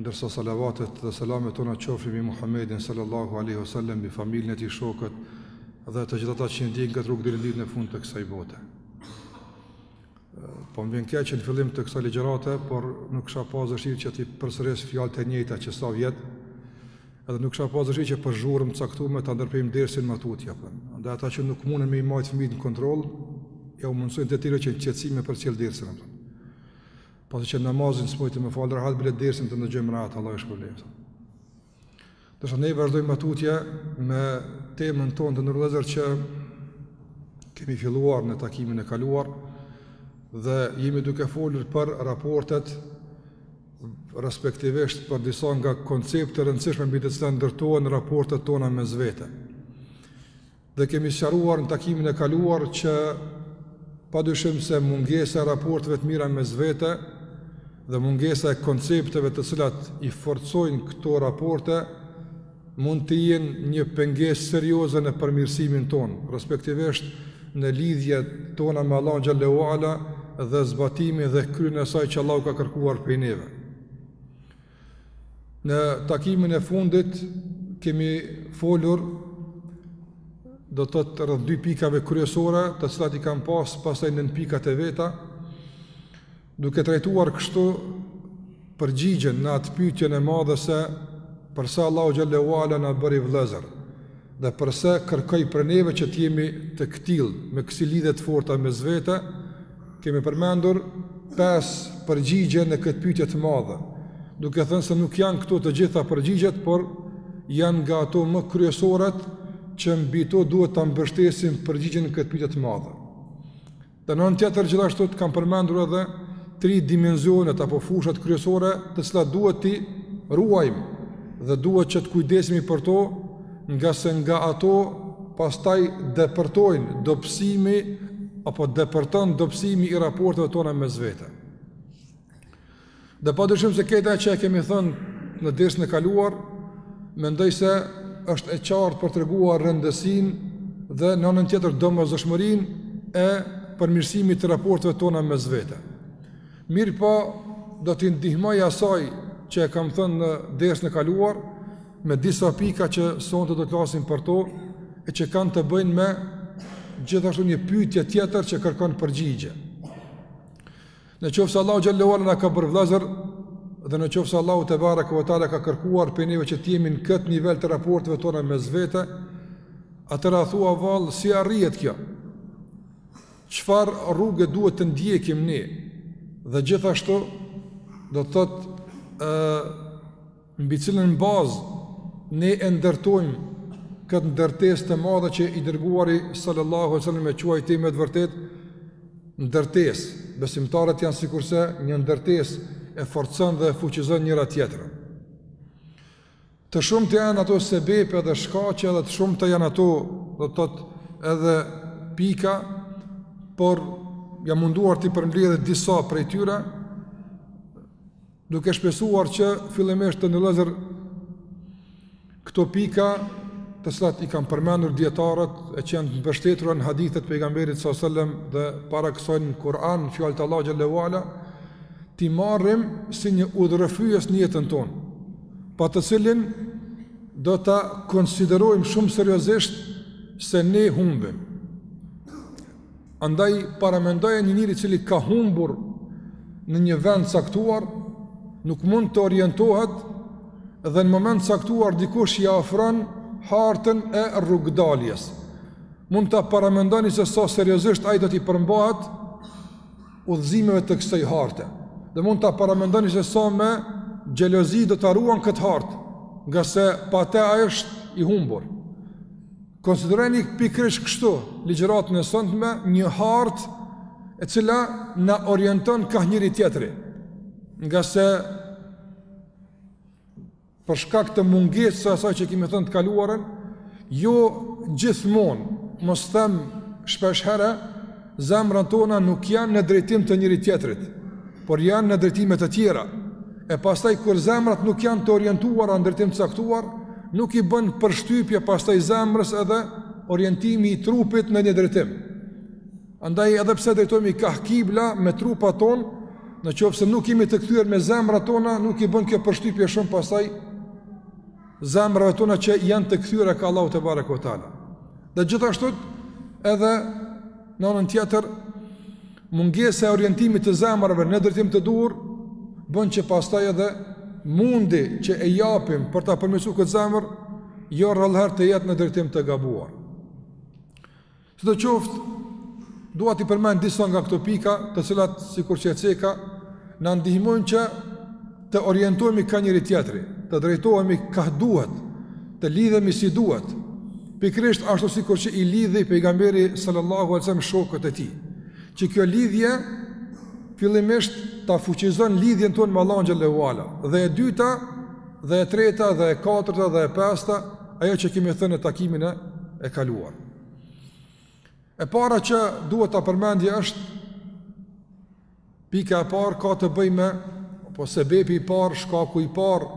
ndërsa salavatet dhe selamet tona qofshin mbi Muhammedin sallallahu alaihi wasallam, mbi familjen e tij, shokët dhe të gjithë ata që ndjekin këtë rrugë deri në ditën e fundit të kësaj bote. Po më vjen keq që në fillim të kësaj ligjërate, por nuk kisha pas dëshirë që t'i përsëris fjalët e njëjta qe sa vjet. Edhe nuk kisha pas dëshirë që për zhurmë të caktuar me ta ndërpre dersin ma tutje apo. Dhe ata që nuk mundën me i majt fëmijët në kontroll, jau mundësojnë të tjerëve qetësi me përcjell dersin apo. Pasi që namazin s'mujtëm me fal rahat, bile dersin të ndëgjojmë rahat, Allahu ju shpërbleftë. Ndërsa ne vazhdojmë ma tutje me temën tonë të nderuar vllezër që kemi filluar në takimin e kaluar dhe jemi duke folur për raportet respektivisht për disa nga konceptet e rëndësishme mbi të cilat ndërtohen raportet tona mes vete. Dhe kemi sqaruar në takimin e kaluar që pa dyshim se mungesa e raporteve të mira mes vete dhe mungesa e koncepteve të cilat i forcojnë këto raporte mund të jenë një pengesë serioze në përmirësimin tonë, respektivisht në lidhjet tona me Allahun xhelle ue ala dhe zbatimin dhe kryerjen e asaj që Allahu ka kërkuar prej neve. Në takimin e fundit kemi folur do të thotë rreth dy pikave kryesore të cilat i kanë pas pastaj nënpikat e veta duke trajtuar kështu përgjigjen në atë pytjen e madhe se përse Allahu xhelle ue ala na bëri vllezër dhe përse kërkoi prej neve që t'jemi të këtillë me kësi lidhje të forta mes vete Kemi përmendur pesë përgjigje në këtë pyetje të madhe, duke thënë se nuk janë këto të gjitha përgjigjet, por janë nga ato më kryesoret që mbi to duhet ta mbështesim përgjigjen në këtë pyetje të madhe. Dhe në anën tjetër gjithashtu kam përmendur edhe tri dimensionet apo fushat kryesore të cilat duhet t'i ruajmë dhe duhet që të kujdesemi për to ngase nga ato pastaj depërtojnë dobësimi apo depërton dobësimi i raporteve tona mes vete. Dhe pa dyshim se këta që e kemi thënë në dersin e kaluar, mendoj se është e qartë për të treguar rëndësinë dhe në anën tjetër domosdoshmërinë e përmirësimit të raporteve tona mes vete. Mirëpo, do t'i ndihmoj asaj që e kam thënë në dersin e kaluar me disa pika që sonte do të flasim për to e që kanë të bëjnë me gjithashtu një pyetje tjetër që kërkon përgjigje. Në qoftë se Allahu xhelle ue ala na ka bërë vëllezër dhe në qoftë se Allahu tebareke ve teala ka kërkuar prej neve që të jemi në këtë nivel të raporteve tona mes vete, atëherë a thua vallë si arrihet kjo? Çfarë rruge duhet të ndjekim ne? Dhe gjithashtu do të thotë ë mbi cilën bazë ne e ndërtojmë këtë ndërtesë të madhe që i dërguari sallallahu alaihi wasallam e quajti me të vërtetë ndërtesë. Besimtarët janë sikurse një ndërtesë e forcon dhe e fuqizon njëra tjetrën. Të shumta janë ato sebepe dhe shkaqe dhe të shumta janë ato, do të thotë, edhe pika, por jam munduar t'i përmbledh disa prej tyre, duke shpresuar që fillimisht të ndalem në këto pika të cilat i kanë përmendur dijetarët e që janë të mbështetura në hadithet e pejgamberit sallallahu alajhi wasallam dhe para kësaj në Kur'an, fjalët e Allahut xhallahu ala, t'i marrim si një udhërrëfyes në jetën tonë, pa të cilin do ta konsiderojmë shumë seriozisht se ne humbim. Andaj paramendoja një njeri i cili ka humbur në një vend të caktuar, nuk mund të orientohet dhe në moment të caktuar dikush ia ofron hartën e rrugëdaljes. Mund ta paramendoni se sa seriozisht ai do t'i përmbahet udhëzimeve të kësaj harte. Dhe mund ta paramendoni se sa me xhelozi do ta ruan këtë hartë, ngase pa të ai është i humbur. Konsideroni pikërisht kështu ligjëratën e sontme një hartë e cila na orienton kah njëri tjetri. Ngase Për shkak të mungesës së asaj që kemi thënë të kaluarën, jo gjithmonë, mos them shpesh herë, zemrat tona nuk janë në drejtim të njëri tjetrit, por janë në drejtime të tjera. E pastaj kur zemrat nuk janë të orientuara në drejtim të caktuar, nuk i bën përshtypje pastaj zemrës edhe orientimi i trupit në një drejtim. Andaj edhe pse drejtohemi kah kibla me trupat tonë, në qoftë se nuk jemi të kthyer me zemrat tona, nuk i bën kjo përshtypje shumë pastaj zemrave tona që janë të kthyer kah Allahu tebareke ue teala. Dhe gjithashtu edhe në anën tjetër mungesa e orientimit të zemrave në drejtim të duhur bën që pastaj edhe mundi që e japim për ta përmirësuar këtë zemër jo rrallëherë të jetë në drejtim të gabuar. Sidoqoftë, dua t'i përmend disa nga këto pika, të cilat sikur që e ceka na ndihmojnë që të orientohemi kah njëri tjetri, të drejtohemi kah duhet, të lidhemi si duhet. Pikërisht ashtu sikur që i lidhi pejgamberi sallallahu alajhi wasallam shokët e tij. Që kjo lidhje fillimisht ta fuqizon lidhjen tonë me Allahun xhallahu ala. Dhe e dyta, dhe e treta, dhe e katërta, dhe e pesta, ajo që kemi thënë në takimin e kaluar. E para që duhet ta përmendim është pika e parë ka të bëjë me apo sebepi i parë, shkaku i parë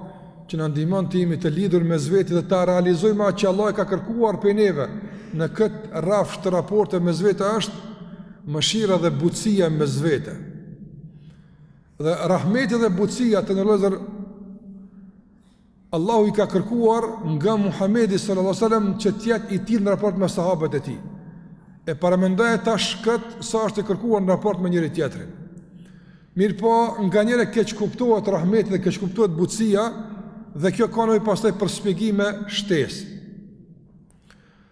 që na ndihmon të jemi të lidhur mes vete dhe ta realizojmë atë që Allahu e ka kërkuar prej neve në këtë rafsh të raporteve mes vete është mëshira dhe butësia mes vete dhe rahmeti dhe butësia të nderuar vëllezër Allahu i ka kërkuar nga Muhamedi sallallahu alaihi wasallam që të jetë i tillë në raport me sahabët e tij. E paramendoje tash këtë sa është e kërkuar në raport me njëri-tjetrin. Mirëpo, nganjëherë keqkuptohet rahmeti dhe keqkuptohet butësia dhe kjo ka nevojë pastaj për shpjegime shtesë.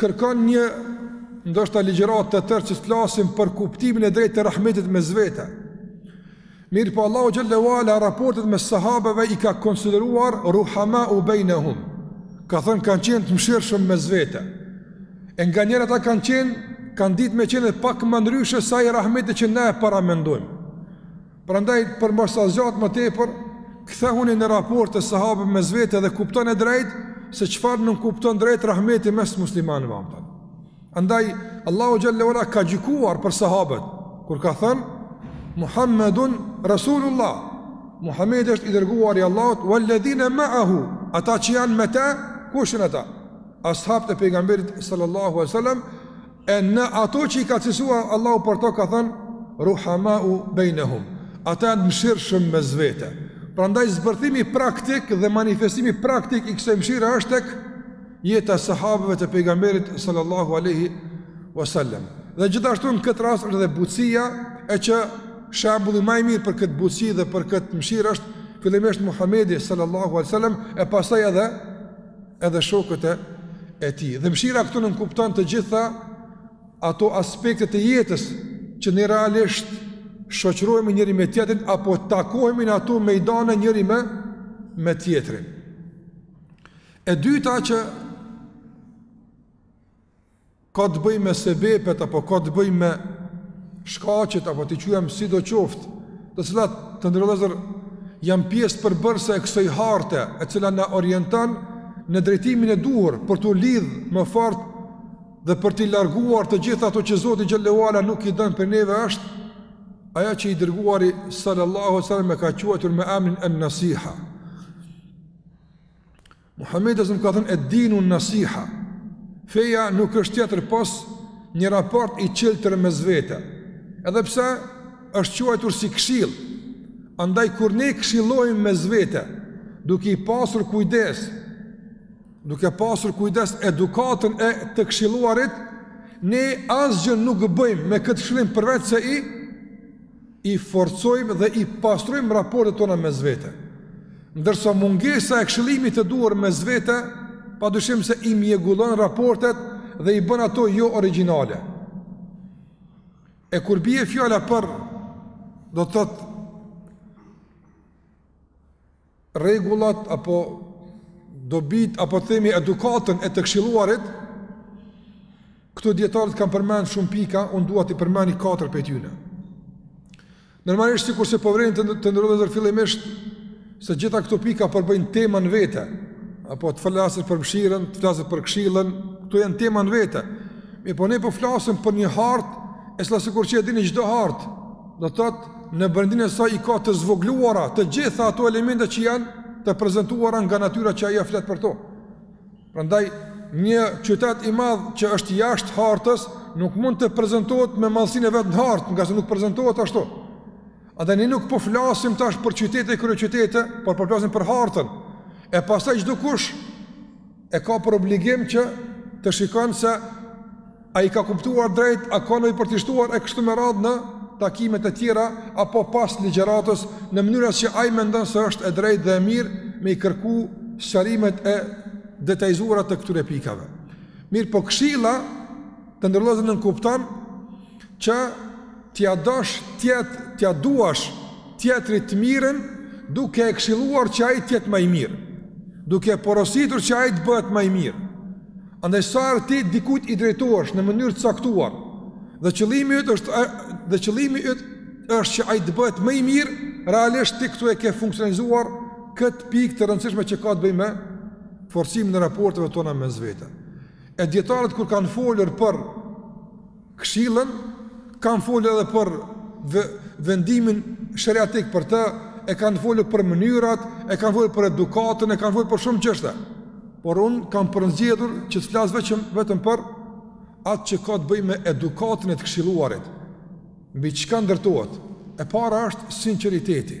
kërkon një ndoshta ligjëratë të tërë që të flasim për kuptimin e drejtë të rahmetit mes vete. Mirëpo Allahu xhelle ue ala raportet mes sahabëve i ka konsideruar ruhamau bejnehum. Ka thënë kanë qenë të mëshirshëm mes vete. E nganjëherë ata kanë qenë, kanë ditë me qenë dhe pak më ndryshe se ai rahmeti që ne e paramendojmë. Prandaj për mos me e zgjat më tepër, kthehu në raportet e sahabëve mes vete dhe kuptoje drejt se çfarë nënkupton drejt rahmeti mes muslimanëve ata. Andaj Allahu xhelle ue ala ka gjykuar për sahabët kur ka thënë Muhammedun Rasulullah. Muhamedi është i dërguari i Allahut walladhina ma'ahu, ata që janë me të, kush janë ata? Ashabët e pejgamberit sallallahu alaihi wasallam E në ato që i ka cilësuar Allahu për to ka thënë ruhamau bainahum. Ata janë të mëshirshëm mes vete. Prandaj zbërthimi praktik dhe manifestimi praktik i kësaj mëshire është tek jeta e sahabëve të pejgamberit sallallahu alaihi wasallam. Dhe gjithashtu në këtë rast është edhe butësia e që shembulli më i mirë për këtë butësi dhe për këtë mëshirë është fillimisht Muhamedi sallallahu alaihi wasallam e pastaj edhe edhe shokët e e tij. Dhe mëshira këtu nënkupton të gjitha ato aspektet e jetës që ne realisht shoqërohemi njëri me tjetrin apo takohemi në ato mejdane njëri me me tjetrin. E dyta që ka të bëjë me sebebet apo ka të bëjë me shkaqet apo t'i quajmë sidoqoftë, të cilat të nderuar vëllezër janë pjesë përbërëse e kësaj harte, e cila na orienton në drejtimin e duhur për t'u lidh më fort dhe për t'i larguar të gjitha ato që Zoti xhelle ue ala nuk i don prej neve është ajo që i dërguari sallallahu alaihi wasallam e ka quajtur me emrin an-nasiha. Muhamedi sa më ka thënë edinu nasiha. Feja nuk është tjetër pos një raport i çiltër mes vete. Edhe pse është quajtur si këshillë. Andaj kur ne këshillojmë mes vete, duke i pasur kujdes, duke pasur kujdes edukatën e të këshilluarit, ne asgjë nuk bëjmë me këtë këshillim përveç se i i forcojmë dhe i pastrojmë raportet tona mes vete. Ndërsa mungesa e këshillimit të duhur mes vete, padyshim se i mjegullon raportet dhe i bën ato jo origjinale. E kur bie fjala për do të thotë rregullat apo dobitë apo themi edukatën e të këshilluarit këtu dijetarët kanë përmend shumë pika unë dua t'i përmend katër prej tyre normalisht sikurse po vëreni të, të nderuar fillimisht se gjitha këto pika përbëjnë tema në vete apo të flasësh për mëshirën, të flasësh për këshillën, këto janë tema në vete. Mirëpo ne po flasim për një hartë, e cila sikur që e dini çdo hartë, Do të thotë në brendinë e saj i ka të zvogëluara të gjitha ato elemente që janë të prezantuara nga natyra që ajo flet për to. Prandaj një qytet i madh që është jashtë hartës nuk mund të prezantohet me madhësinë e vet në hartë, ngase nuk prezantohet ashtu. Edhe ne nuk po flasim tash për qytete e kryeqytete, por po flasim për hartën. E pastaj çdokush e ka për obligim që të shikon se a i ka kuptuar drejt, a ka ndonjë për të shtuar e kështu me radhë në takimet e tjera, apo pas ligjëratës në mënyrën që ai mendon se është e drejtë dhe e mirë me i kërku sqarimet e detajizuara të këtyre pikave. Mirëpo këshilla të nderuar nënkupton që t'ia dosh, t'ia, t'ia duash tjetrit të mirën, duke e këshilluar që ai të jetë më i mirë, duke e porositur që ai të bëhet më i mirë. Andaj sa herë ti dikujt i drejtohesh në mënyrë të caktuar, dhe qëllimi yt është dhe qëllimi yt është që ai të bëhet më i mirë, realisht ti këtu e ke funksionalizuar këtë pikë të rëndësishme që ka të bëjë me forcimin e raporteve tona mes vete. E dijetarët kur kanë folur për Këshillën kanë folur edhe për vendimin sheriatik për të, e kanë folur për mënyrat, e kanë folur për edukatën, e kanë folur për shumë çështje. Por unë kam përzgjedhur që të flas vetëm vetëm për atë që ka të bëjë me edukatën e të këshilluarit. Mbi çka ndërtohet? E para është sinqeriteti.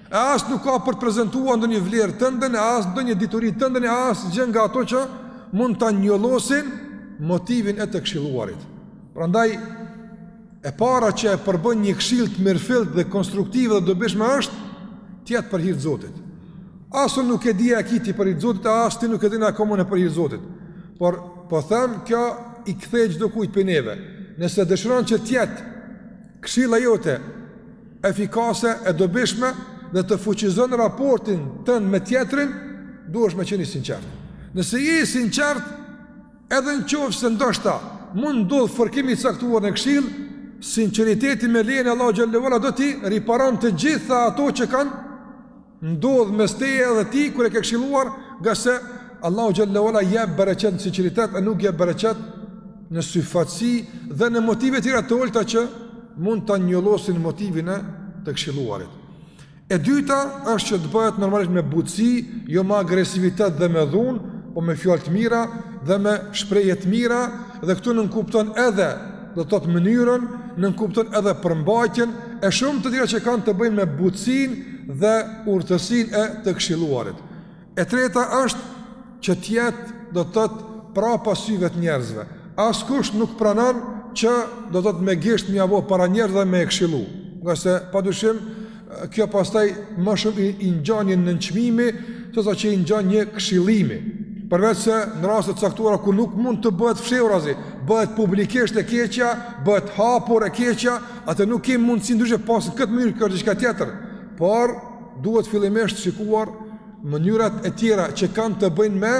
E as nuk ka për të prezantuar ndonjë vlerë tënden e as ndonjë dituri tënden e as gjë nga ato që mund ta njollosin motivin e të këshilluarit. Prandaj e para që e përbën një këshill të mirëfilltë dhe konstruktive dhe të dobishme është të jetë për hir të Zotit. As unë nuk e di a e ki ti për hir të Zotit, as ti nuk e din a e kom unë për hir të Zotit. Por po them kjo i kthej çdokujt prej neve. Nëse dëshiron që të jetë Këshilla jote efikase e dobishme dhe të fuqizon raportin tënd me tjetrin, duhesh me qenë i sinqertë. Nëse je i sinqertë, edhe në qoftë se ndoshta mund ndodh fërkim i caktuar në këshillë, sinqeriteti me lejen e Allahu xhelle ue ala do t'i riparon të gjitha ato që kanë ndodh mes teje dhe tij kur e ke këshilluar, ngase Allahu xhelle ue ala jep bereqet në sinqeritet e nuk jep bereqet në dyfytyrësi dhe në motive të tjera të ulta që mund ta njollosin motivin e të këshilluarit. E dyta është që të bëhet normalisht me butësi, jo me agresivitet dhe me dhunë, po me fjalë të mira dhe me shprehje të mira dhe këtu nënkupton edhe do të thotë mënyrën, nënkupton edhe përmbajtjen e shumë të tjera që kanë të bëjnë me butësinë dhe urtësinë e të këshilluarit. E treta është që të jetë do të thotë prapa syve të njerëzve. Askush nuk pranan që do të thotë me gisht m'ja bo para njerëzve me e këshillu. Ngase pa dyshim Kjo pastaj më shumë i ngjan një nënçmimi, sesa që i ngjan një këshillimi. Përveç se në raste të caktuara kur nuk mund të bëhet fshehurazi, bëhet publikisht e keqja, bëhet hapur e keqja, atëherë nuk kemi mundësi ndryshe pos në këtë mënyrë kjo është diçka tjetër. Por duhet fillimisht shikuar mënyrat e tjera që kanë të bëjnë me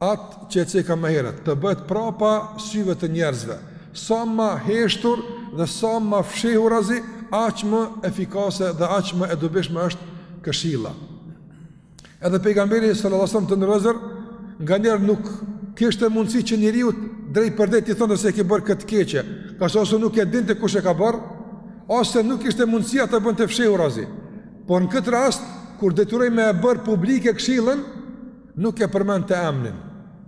Atë që e ceka më herët, të bëhet prapa syve të njerëzve, sa më heshtur dhe sa më fshehurazi, aq më efikase dhe aq më e dobishme është këshilla. Edhe pejgamberi sallallahu alajhi wasallam të nderuar nganjëherë nuk kishte mundësi që njeriut drejtpërdrejt t'i thonte se e ke bërë këtë keqe, ngase ose nuk e dinte kush e ka bërë, ose nuk kishte mundësi ta bënte fshehurazi. Por në këtë rast kur detyrohej me e bërë publike këshillën, Nuk e përmendte emnin,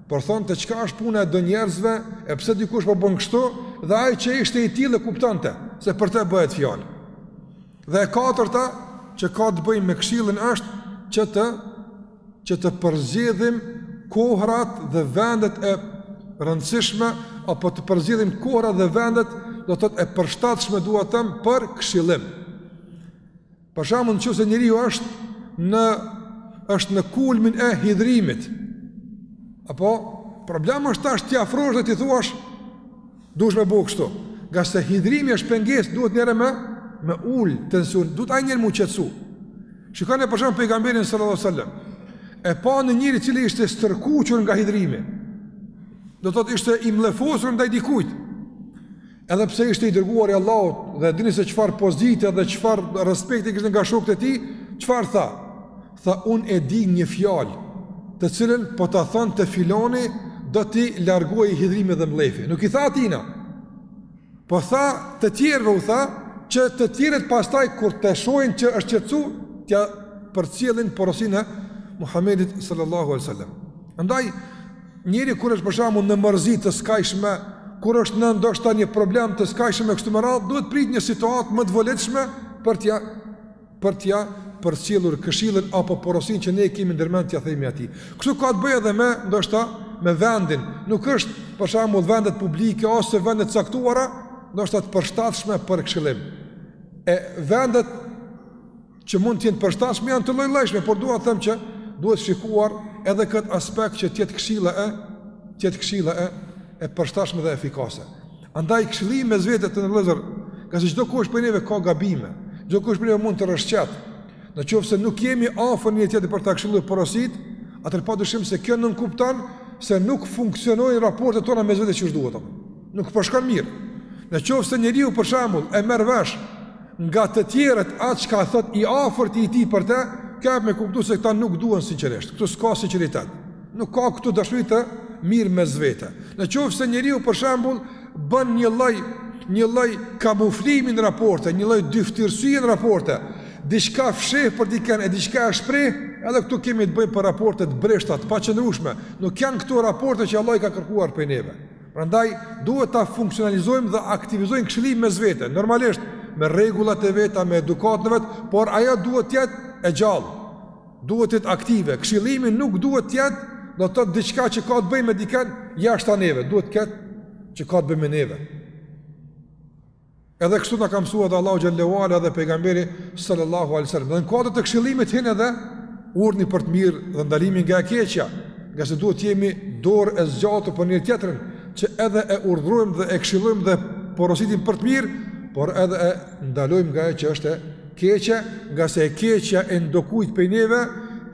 por thonte çka është puna e do njerëzve, e pse dikush po bën kështu, dhe ai që ishte i tillë e kuptonte se për të bëhet fjalë. Dhe e katërta që ka të bëjë me këshillën është që të që të përzgjedhim kohrat dhe vendet e rëndësishme apo të përzgjedhim kohrat dhe vendet do të thotë e përshtatshme dua të them për këshillim. Për shembull, nëse njeriu është në është në kulmin e hidhrimit. apo problem i është tash t'i afrohesh dhe t'i thuash duhet me bo kështu. Ngase hidhrimi është pengesë, duhet njëherë me, me ul tension, duhet ai njeri m'u qetësu. Shikone për shembull pejgamberin sallallahu sallam, e pa një njeri cili ishte stërkuqur nga hidhrimi, do të thotë ishte i mllefosur ndaj dikujt, Edhe pse ishte i dërguar i Allahut dhe dini se çfarë pozite dhe çfarë respekti kishte nga shokët e tij, çfarë tha? Tha unë e di një fjalë, të cilën po ta thonte filani do t'i largohej hidhrimi dhe mllefi. Nuk i tha atina. Po tha të tjerëve u tha që të tjerët pastaj kur ta shohin që është qetësu, t'ia përcjellin porosinë e Muhamedit sallallahu alaihi wasallam. Andaj Njeriu kur është për shembull në mërzi të skajshme, kur është në ndoshta një problem të skajshëm e kështu me radhë, duhet prit një situatë më të volitshme për t'ia për t'ia përcjellur këshillën apo porosinë që ne kemi ndërmend t'ia themi atij. Kështu ka të bëjë edhe me ndoshta me vendin. Nuk është për shembull vendet publike ose vende të caktuara ndoshta të përshtatshme për këshillim. E vendet që mund të jenë të përshtatshme janë të lloj-llojshme, por dua të them që duhet shikuar edhe këtë aspekt që të jetë këshilla e të jetë këshilla e e përshtatshme dhe efikase. Andaj këshillimi mes vete të nderuar vëllezër, ngase çdokush prej neve ka gabime, çdokush prej neve mund të rrëshqet. Në qoftë se nuk jemi afër njëri-tjetrit për ta këshilluar, porosit, atëherë padyshim se kjo nënkupton se nuk funksionojnë raportet tona mes vete qysh duhet apo. Nuk po shkon mirë. Në qoftë se njeriu për shembull e merr vesh nga të tjerët atë çka thot i afërti i tij për të, ke me kuptu se këta nuk duhen sinqerisht. Këtu s'ka sinqeritet. Nuk ka këtu dashuri të mirë mes vete. Në qoftë se njeriu për shembull bën një lloj një lloj kamuflimi në raporte, një lloj dyftyrësie në raporte, diçka fsheh për dikën e diçka e shpreh, edhe këtu kemi të bëjmë për raporte të brishta, të paqëndrueshme. Nuk janë këto raporte që Allahu i ka kërkuar prej neve. Prandaj duhet ta funksionalizojmë dhe aktivizojmë këshillimin mes vete, normalisht me rregullat e veta, me edukatën e vet, por ajo duhet të jetë e gjallë. Duhet të jetë aktive. Këshillimi nuk duhet të jetë do të thotë diçka që ka të bëjë me dikën jashtë neve, duhet të ketë që ka të bëjë me neve. Edhe kështu na ka mësuar Allahu xhel-le ue ala dhe pejgamberi sallallahu alaihi wasallam. Në kuadër të këshillimit hin edhe urdhri për të mirë dhe ndalimi nga e keqja, ngase duhet të jemi dorë e zgjatur për njëri-tjetrin, që edhe e urdhërojmë dhe e këshillojmë dhe porositim për të mirë, por edhe e ndalojmë nga ajo që është e keqe, ngase e keqja e ndokujt prej neve,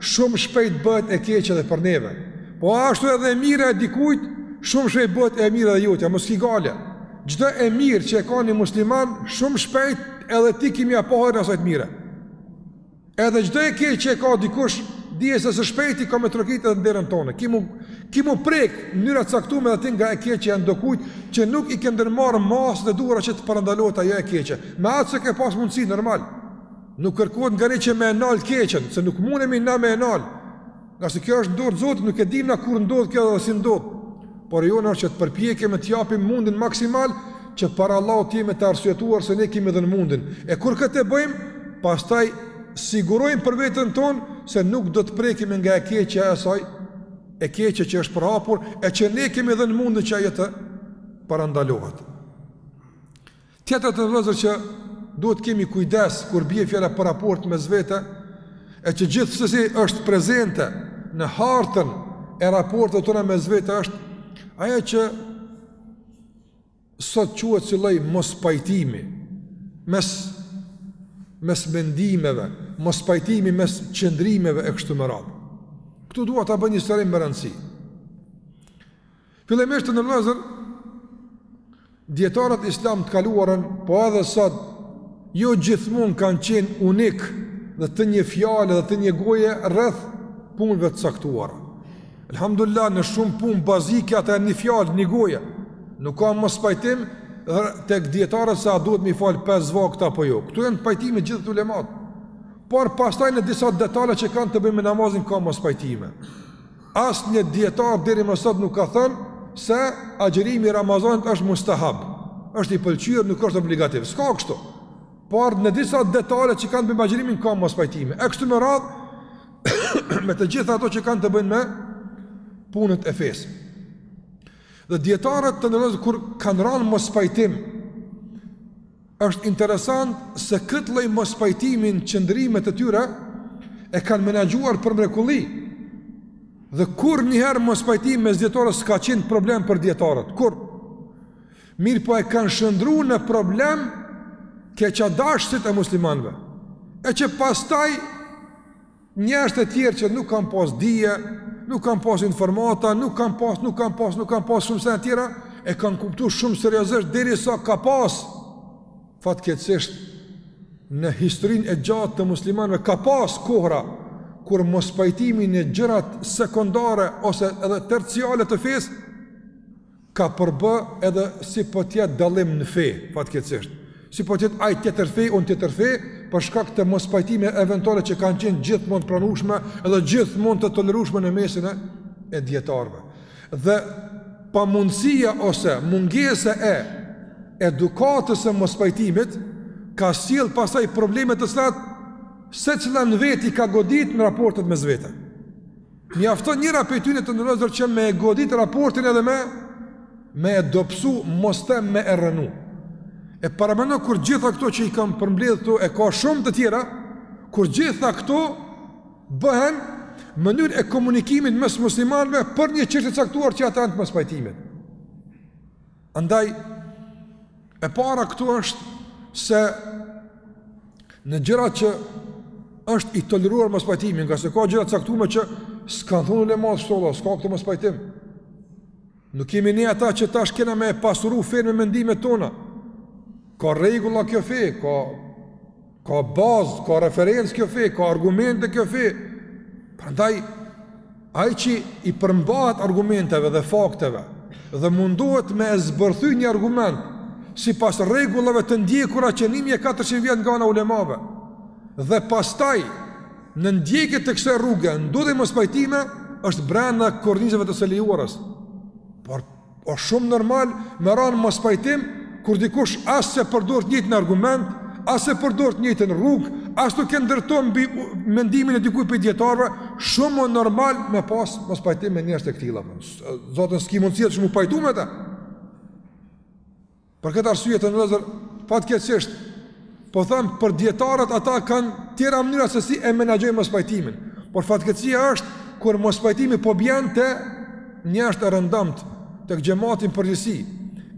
shumë shpejt bëhet e keqja edhe për neve. Po ashtu edhe e mira e dikujt, shumë shpejt bëhet e mira edhe jotja, mos ki gajle. Çdo e mirë që e ka një musliman, shumë shpejt edhe ti ki me ia pa hajrin asaj të mire. Edhe çdo e keqe që e ka dikush, dije se së shpejti ka me trokit edhe në derën tonë. Ki me u, ki me u prek në mënyra të caktume edhe ti nga e keqja e ndokujt, që nuk i ke ndërmarrë masat e duhura që të parandalohet ajo e keqe. Me atë sa ke pas mundësi, normal. Nuk kërkohet nga ne që me e nal të keqen, se nuk mundemi na me e nal. Ngase kjo është n'dorë t'Zotit, nuk e dimë na kur ndodh kjo dhe si ndodh. Por jona është që të përpjekemi t'japim mundin maksimal, që para Allahut të jemi të arsyetuar se ne kemi dhënë mundin. E kur këtë e bëjmë, pastaj sigurojmë për veten tonë se nuk do të prekemi nga e keqja e saj, e keqja që është përhapur, e që ne kemi dhënë mundin që ajo të parandalohet. Tjetra të nderuar vëllezër që duhet të kemi kujdes kur bie fjala për raportet mes vete, e që gjithsesi është prezente në hartën e raporteve tona mes vete është, ajo që sot quhet si lloj mospajtimi, mes, mes mendimeve, mospajtimi mes qëndrimeve e kështu me radhë. Këtu dua ta bëj një sqarim me rëndësi. Fillimisht të nderuar vëllezër, dijetarët islam në të kaluarën, po edhe sot, jo gjithmonë kanë qenë unik dhe të një fjale dhe të një goje rreth punëve të caktuara. Elhamdulilah në shumë punë bazike ata janë një fjale, një goje, nuk ka mospajtim tek dijetarët se a duhet me i falë 5 vakte apo jo. Këtu janë në pajtim të gjithë ulematë, por pastaj në disa detale që kanë të bëjnë me namazin ka mospajtime. Asnjë dijetar deri më sot nuk ka thënë se agjërimi i Ramazanit është mustahab, është i pëlqyer, nuk është obligativ. S'ka kështu. Por në disa detale që kanë të bëjnë me agjërimin ka mospajtime. E kështu me radhë me të gjitha ato që kanë të bëjnë me punët e fesë. Dhe dijetarët të nderuar vëllezër kur kanë ranë në mospajtim Është interesant se këtë lloj mospajtimi në qëndrimet e tyre e kanë menaxhuar për mrekulli. Dhe kurrnjëherë mospajtimi mes dijetarëve s'ka qenë problem për dijetarët, kurrë. Mirëpo e kanë shndërru në problem keqadashësit e muslimanëve. E që pastaj Njerëz të tjerë që nuk kanë pas dije, nuk kanë pas informata, nuk kanë pas, nuk kanë pas, nuk kanë pas shumë sene tjera, e kanë kuptu shumë seriozisht derisa ka pas fatkeqësisht në historinë e gjatë të muslimanëve ka pas kohra kur mospajtimi në gjërat sekondare ose edhe terciale të fesë Ka përbë edhe si po të jetë dallim në fe, fatkeqësisht. Si po të jetë ai tjetër fe, unë tjetër fe, për shkak të mospajtimeve eventuale që kanë qenë gjithmonë të pranueshme dhe gjithmonë të tolerueshme në mesin e dijetarëve. Dhe pamundësia ose mungesa e edukatës së mospajtimit ka sjell pastaj probleme të cilat secila në veti ka godit në raportet mes vete. Mjafton njëra prej tyre të nderuar vëllezër që me e godit raportin edhe me me e dobësu mos them me e rrënu. E paramendo kur gjitha këto që i kam përmbledhë këtu e ka shumë të tjera, kur gjitha këto bëhen mënyrë e komunikimit mes muslimanëve për një çështje të caktuar që ata janë në mospajtim. Andaj, e para këtu është se në gjërat që është i toleruar mospajtimi, ngase ka gjëra të caktuara që s'kan thonë le mos shola, s'ka këtu mospajtim. Nuk jemi ne ata që tash kena me e pasuru fenë me mendimet tona. Ka rregulla kjo fe, ka Ka bazë, ka referencë kjo fe, ka argumente kjo fe. Prandaj ai që i përmbahet argumenteve dhe fakteve dhe mundohet me e zbërthy një argument sipas rregullave të ndjekura që 1400 vjet nga ana ulemave. Dhe pastaj në ndjekje të kësaj rruge ndodhin mospajtime është brenda kornizave të së lejuarës. Por Po shumë normal me ra në mospajtim kur dikush as s'e përdor të njëjtin argument, as s'e përdor të njëjtën rrugë, as nuk e ndërton mbi mendimin e dikujt prej dijetarëve, shumë normal me pas mospajtim me njerëz të këtillë. Po, Zotën s'ki mundësi hiç m'u pajtu me ta. Për këtë arsye vëllezër, fatkeqësisht, po them për dijetarët ata kanë tjera mënyra se si e menaxhojnë mospajtimin. Por fatkeqësia është kur mospajtimi po bjen te njerëz të rëndomtë, tek xhemati në përgjithësi.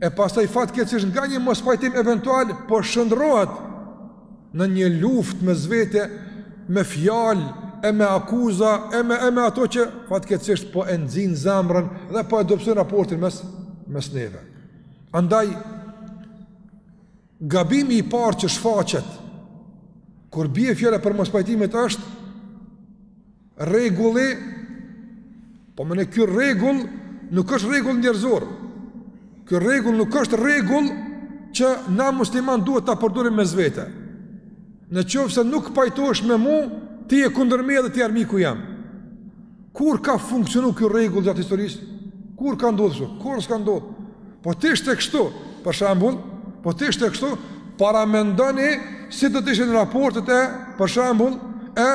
E pastaj fatkeqësisht nga një mospajtim eventual po shndërrohet në një luftë mes vete, me fjalë e me akuza e me e me ato që fatkeqësisht po e nxijnë zemrën dhe po e dobësojnë raportin mes mes neve. Andaj, gabimi i parë që shfaqet, kur bie fjala për mospajtimet është rregulli, po mendo ky rregull, nuk është rregull njerëzor, ky rregull nuk është rregull që na muslimanët duhet ta përdorim mes vete, në qoftë se nuk pajtohesh me mu, ti je kundër meje edhe ti je armiku jem. Kur ka funksionu kjo rregull gjatë historisë? Kur ka ndodhë kështu? Kur s'ka ndodhë? Po të ishte kështu, për shembull, po të ishte kështu, paramendoni si do të ishin raportet e, për shembull, e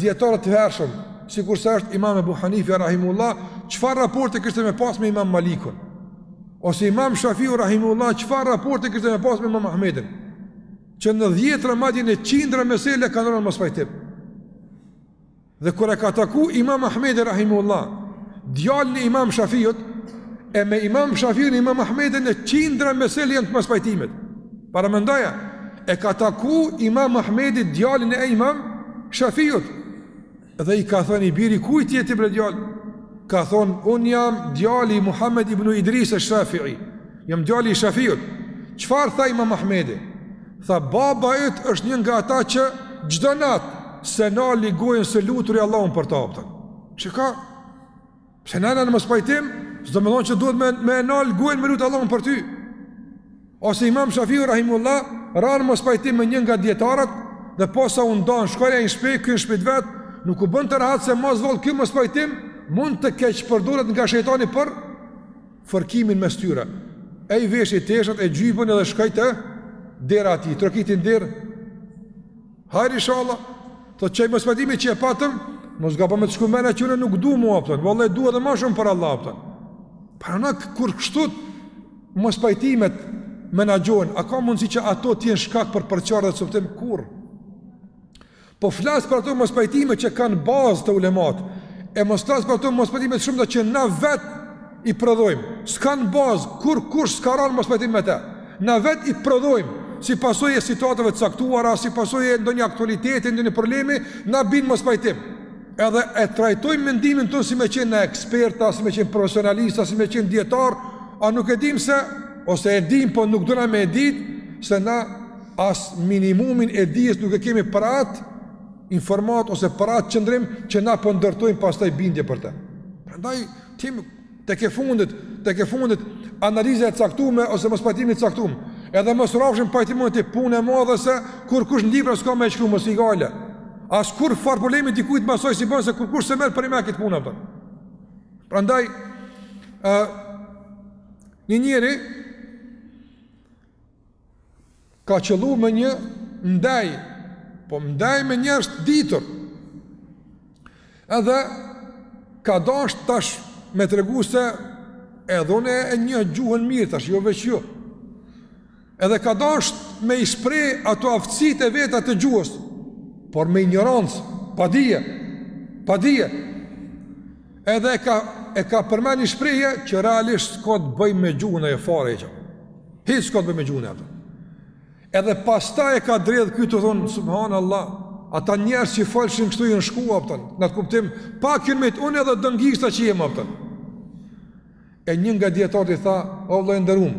dijetarëve të hershëm, sikurse është imam Ebu Hanifja Rahimehullah, çfarë raporte kishte me pas me imam Malikun? Ose imam Shafiu Rahimehullah, çfarë raporte kishte me pas me imam Ahmedin? Që në dhjetëra madje në qindra mesele kanë rënë mospajtim. Dhe kur e ka taku Imam Ahmedi rahimehullah, djalin e Imam Shafiut, e me Imam Shafiun Imam Ahmedi në qindra mesele janë mospajtimet. Paramendojeni, e ka taku Imam Ahmedi djalin e Imam Shafiut. Dhe i ka thënë i biri i kujt je ti bre djalë? Ka thënë un jam djali i Muhammed ibn Idris esh-Shafi'i. Jam djali i Shafiut. Çfarë tha Imam Ahmedi? Tha baba yt është një nga ata që çdo natë s'e nali gojën së luturi Allahun për ta a po?. Çka? Pse na jena n'mospajtim, s'do me thonë që duhet me me e nal gojën me lut Allahun për ty. Ose Imam Shafiu rahimehullah ra n'mospajtim me një nga dijetarët dhe posa u ndanë shkoi ai n'shpi ky në shpi t'vet, nuk u bënte rahat se mos vallë ky mospajtim mund të keqpërdoret nga shejtani për fërkimin mes tyre. Ai veshi teshat e xhybën edhe shkoi te dera e tij, trokiti në derë. Hajri inshallah, tha aj mospajtimi që e patëm, mos gabo me të shku menja që unë nuk du ma a po, vëlla e du edhe ma shumë për Allah a po. Pra na kur kështu, mospajtimet menaxhohen, a ka mundësi që ato t'jenë shkak për përçarje dhe të sëptim? Kurrë. Po flas për ato mospajtime që kanë bazë te ulemat. E mos flas për ato mospajtime të shumta që na vet i prodhojmë. S'kanë bazë kurkush s'ka rënë mospajtim me të. Na vet i prodhojmë si pasojë e situatave të caktuara, si pasojë e ndonjë aktualiteti, ndonjë problemi, na bijmë mospajtim. Edhe e trajtojmë mendimin tonë si me qenë na eksperta, si me qenë profesionalista, si me qenë dijetarë, a nuk e dimë se ose e dimë po nuk dona me e ditë se na as minimumin e dijes nuk e kemi për atë informatë ose për atë qëndrim që na po ndërtojmë pastaj bindje për të. Prandaj them tek e fundit, tek e fundit analiza e caktuar ose mospajtimi i caktuar. Edhe mos rafshim n'pajtim te punë e madhe se kurkush në libra s'ka me shkruar mos i gale. As kurfarë problemi dikujt ma s'i s'i bën se kurkush s'e merr për me këtë punë apo. Prandaj ë një njeri ka qëllu me një ndejë, po ndejë me njerëz të ditur. Edhe ka dasht tash me tregu se edhe unë e njoh gjuhën mirë tash, jo veç ju. Edhe ka dasht me i shpreh ato aftësit e veta të gjuhës, por me injorancë, pa dije, pa dije. Edhe e ka e ka përmend një shprehje që realisht s'ka të bëjë me gjuhën fare. Hiç s'ka të bëjë me gjuhën, kupton. Edhe pastaj e ka dredh ky tu thon subhanallah. Ata njerëz që folshin kështu janë shku, kupton. Në atë kuptim, pak kem met unë edhe dëngista që jem, kupton. E një nga dijetarët i tha, o vlla i nderum,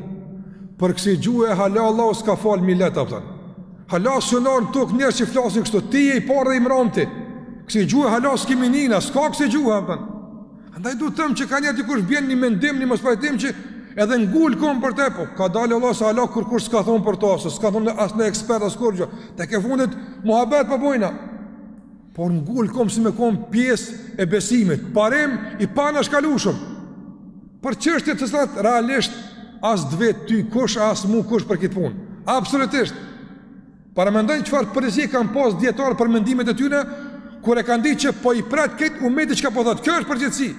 për kësi gjuhe hala Allahu s'ka falë milet, kupton. Hala s'janë ardh në tokë njerëz që flasin kështu, ti je i pari dhe i mramti. Kësi gjuhe hala s'kimi ni na, s'ka kësi gjuhe, kupton. Andaj du të them që ka njerëz, dikush bjen një mendim, një mospajtim që edhe ngul kom për te, po kadal vlla se hala kurkush s'ka thonë për ta, se s'ka thonë as një ekspert, as kurgjë. Tek e fundit, muhabet po bojna. Por ngul kom si me kon pjesë e besimit, parim i paanashkalushëm. Për çështje të cilat realisht, as të vet ty kush, as mu kush për këtë punë. Absolutisht. Paramendoni çfarë përgjegjësi kanë pas dijetarët për mendimet e tyne, kur e kanë dit që po i pret këta umeti çka po thotë. Kjo është përgjegjësi.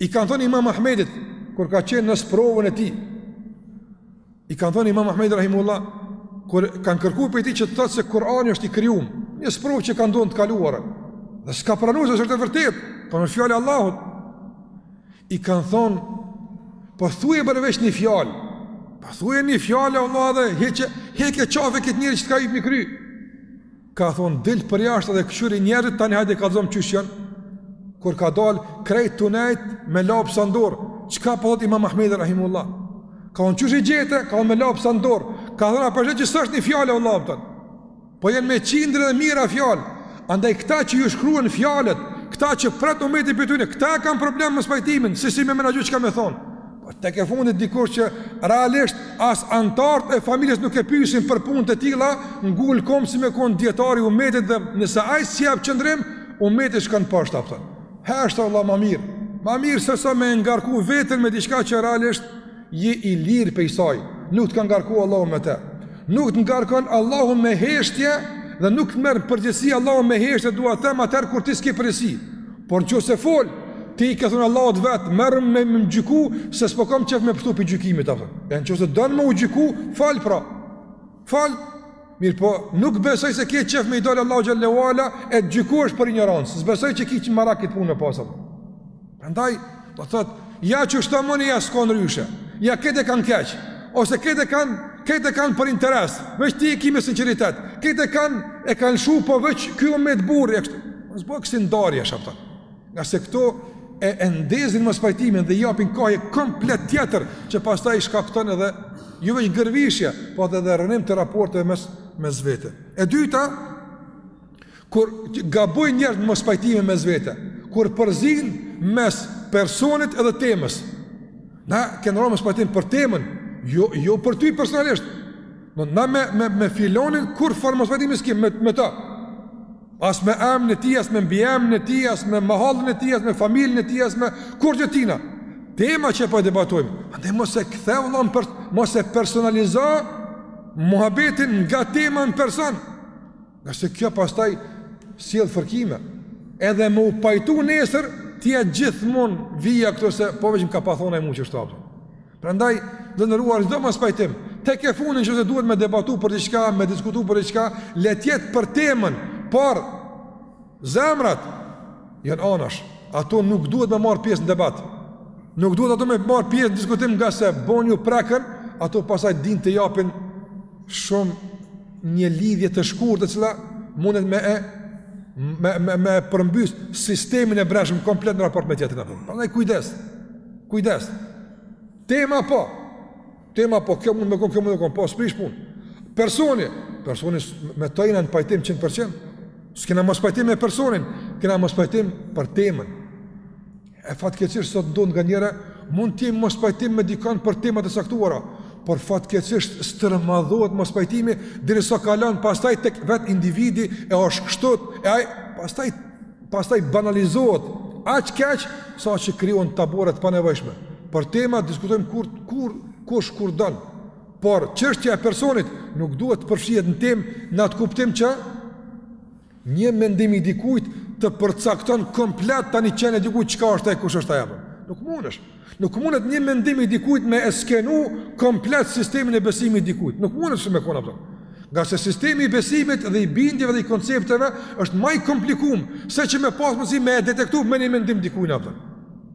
I kanë thënë Imam Ahmedit kur ka qenë në sprovën e tij. I kanë thënë Imam Ahmedit rahimehullah kur kanë kërkuar prej tij që të thotë se Kur'ani është i krijuar, një sprovë që ka ndodh në të kaluarën. Dhe s'ka pranuar se s'është e vërtetë, por në fjalë e Allahut i kanë thënë po thuaje bre veç një fjalë. Po thuaje një fjalë vlla dhe heke qafe këtë njeri që të ka hyp në kry. Ka thonë, dil përjashtë dhe kqyri njerëzit, tani hajde kallzom qysh janë. Kur ka dalë, krejt tu nejt me lapsa n'dorë, çka po thot Imam Ahmedi Rahimehullah? Ka thonë, qysh i gjete, ka thonë me lapsa n'dorë, ka thonë, a pe sheh që s'është një fjalë o vlla, kupton? Po jenë me qindra dhe mija fjalë, andaj këta që ju shkruhen fjalët, këta që pret umeti prej tyne, këta e kanë problem mospajtimin, si si me menaxhu çka me thonë. Tek e fundit dikush që realisht as anëtarët e familjes nuk e pyesin për punë të tilla, ngul kom si me kon dijetari i umetit dhe nëse ai s'e jap qëndrim, umeti shkon poshtë, kupton. Hesht o vlla ma mirë. Ma mirë sesa me ngarku veten me diçka që realisht je i lirë prej saj. Nuk të ka ngarku Allahu me të. Nuk të ngarkon Allahu me heshtje dhe nuk të merr përgjegjësi Allahu me heshtje dua të them atëherë kur ti s'ke përgjegjësi. Por në qoftë se fol, ti i ke thënë Allahut vet, merrem me më gjyku se s'po kam qef me pshtu prej gjykimit, kupton. E në qoftë se don me u gjyku, fol pra. Fol. Mirëpo, nuk besoj se ke qef me i dalë Allahut xhelle ue ala e të gjykohesh për injorancë. S'besoj që ki merak këtë punë me pas apo. Prandaj Po thot, ja që shto mëni ja s'ka në ryshe, ja krejt e kanë keq, ose krejt e kanë, krejt e kanë për interes, veç ti e ki me sinqeritet, krejt e kanë, e kanë shu, po veç ky met burrë, e kështu, mos bo kësi ndarje, shkakton, nga se këto e ndezin mospajtimin dhe japin kahje komplet tjetër, që pastaj shkakton edhe, ju jo veç gërvishje, po dhe dhe rrënim të raporteve mes, mes vete. E dyta, Kur gabojnë njerëz në mospajtime mes vete, kur përzin mes personit edhe temës. Na kena ra n'mospajtim për temën, jo jo për ty personalisht. Do na me me me filonin kur far mospajtimi s'kim me me ta. As me emrin e tij, as me mbiemrin e tij, as me mahallin e tij, as me familjen e tij, as me kurrgjë tina. Tema që po e debatojmë, andaj mos e kthe vëlla mos e personalizo muhabetin nga tema në person. Nga se kjo pastaj sjell fërkime. Edhe me u pajtu nesër, ti jet gjithmonë vija këtu se po veç m'ka pas thon ai mu qështu. Prandaj, duhet nderuar çdo mospajtim, tek e fundit që nëse duhet me debatu për diqka, me diskutu për diqka, le të jet për temën, por zemrat janë anash, ato nuk duhet me marrë pjesë në debat, nuk duhet ato me marrë pjesë në diskutim nga se bon ju prekën, ato pastaj din të japin shumë një lidhje të shkurtë e cila mundet me e me me me përmbys sistemin e brendshëm komplet në raport me tjetrin apo. Prandaj kujdes. Kujdes. Tema po. Tema po, kjo mun me kon, kjo mun me kon, po s'prish pun. Personi, personi me to jena në pajtim 100%. S'kena mospajtim me personin, kena mospajtim për temën. E fatkeqësisht sot ndodh nganjëherë mund të ketë mospajtim me dikon për tema të caktuara, por fatkeqësisht stërmadhohet mospajtimi derisa kalon pastaj tek vet individi e është kështu e ai pastaj pastaj banalizohet aq keq saqë krijohen tabore të panevojshme. Për tema diskutojmë kur kur kush kur don. Por çështja e personit nuk duhet të përfshihet në temë në atë kuptim që Një mendim i dikujt të përcakton komplet tani qenien e dikujt çka është ai kush është ai a po kupton. Nuk mundesh. Nuk mundet një mendim i dikujt me e skenu komplet sistemin e besimit dikujt. Nuk mundesh a po m'kupton. Nga se sistemi i besimit dhe i bindjeve dhe i koncepteve është ma i komplikum se që me pas mundësi me e detektu me një mendim dikujt a po kupton.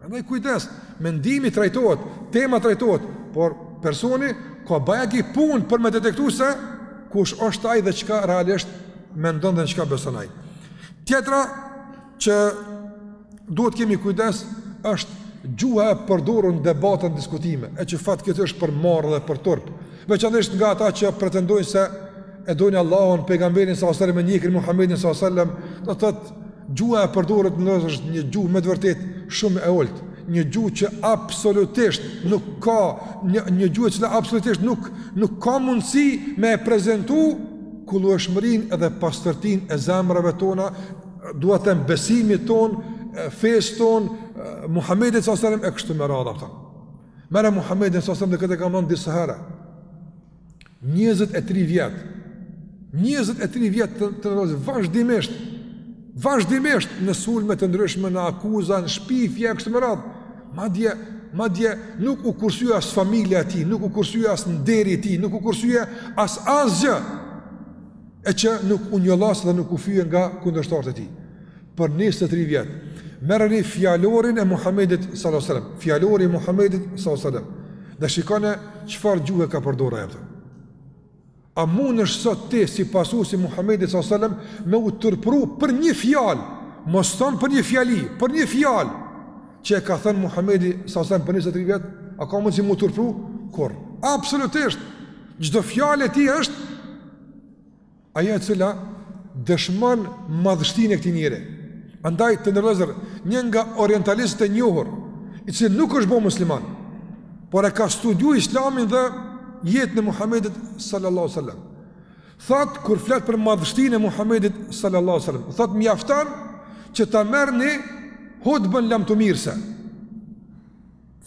Andaj kujdes, mendimi trajtohet, tema trajtohet, por personi ka bajagi punë për me e detektu se Kush është ai dhe çka realisht mendon dhe në çka beson ai? Tjetra që duhet t'kemi kujdes është gjuha e përdorur në debate, në diskutime, e që fakt kjo është për marre dhe për turp. Veçanërisht nga ata që pretendojnë se e dojnë Allahun, pejgamberin sallallahu alajhi wasallam, e ndjekin Muhamedin sallallahu alajhi wasallam, do të thotë Gjuha e përdorur në nërës është një gjuhë me të vërtetë shumë e ultë, një gjuhë që absolutisht nuk ka, një, një gjuhë që absolutisht nuk, nuk ka mundësi me e prezentu kullueshmërinë edhe pastërtinë e zemrave tona, dua të them besimit tonë, fesë tonë, Muhammedit s.a.s. e kështu me radhë, apo jo. Merre Muhammedin s.a.s. dhe këtë e kam thënë disë herë, 23 vjet. 23 vjet të të rroz vazhdimisht. Vazhdimisht në sulme të ndryshme, me akuza, në shpifje e kështu me radhë. Madje, madje nuk u kursye as familja e tij, nuk u kursye as nderi i tij, nuk u kursye as asgjë. E që nuk u njollos dhe nuk u fye nga kundërshtarët e tij. për 23 vjet. Merreni fjalorin e Muhamedit sallallahu alajhi wasallam, fjalori i Muhamedit sallallahu alajhi wasallam. Dhe shikoni çfarë gjuhe ka përdorur ai atë. A mundesh sot ti si pasues i Muhammedit s.a.s. me u turpru për një fjalë, mos të them për një fjali, për një fjalë, që e ka thënë Muhammedi s.a.s. për 23 vjet, a ka mundësi m'u turpru? Kurrë. Absolutisht, çdo fjalë e tij është Ajo e cila dëshmon madhështinë e këtij njeriu. Andaj të nderuar vëllezër, një nga orientalistët e njohur, i cili nuk është bo musliman, por e ka studiu Islamin dhe jetën e Muhamedit sallallahu alaihi wasallam. Thotë kur flet për madhështinë e Muhamedit sallallahu alaihi wasallam, thotë mjafton që ta merrni hutbën lamtumirëse.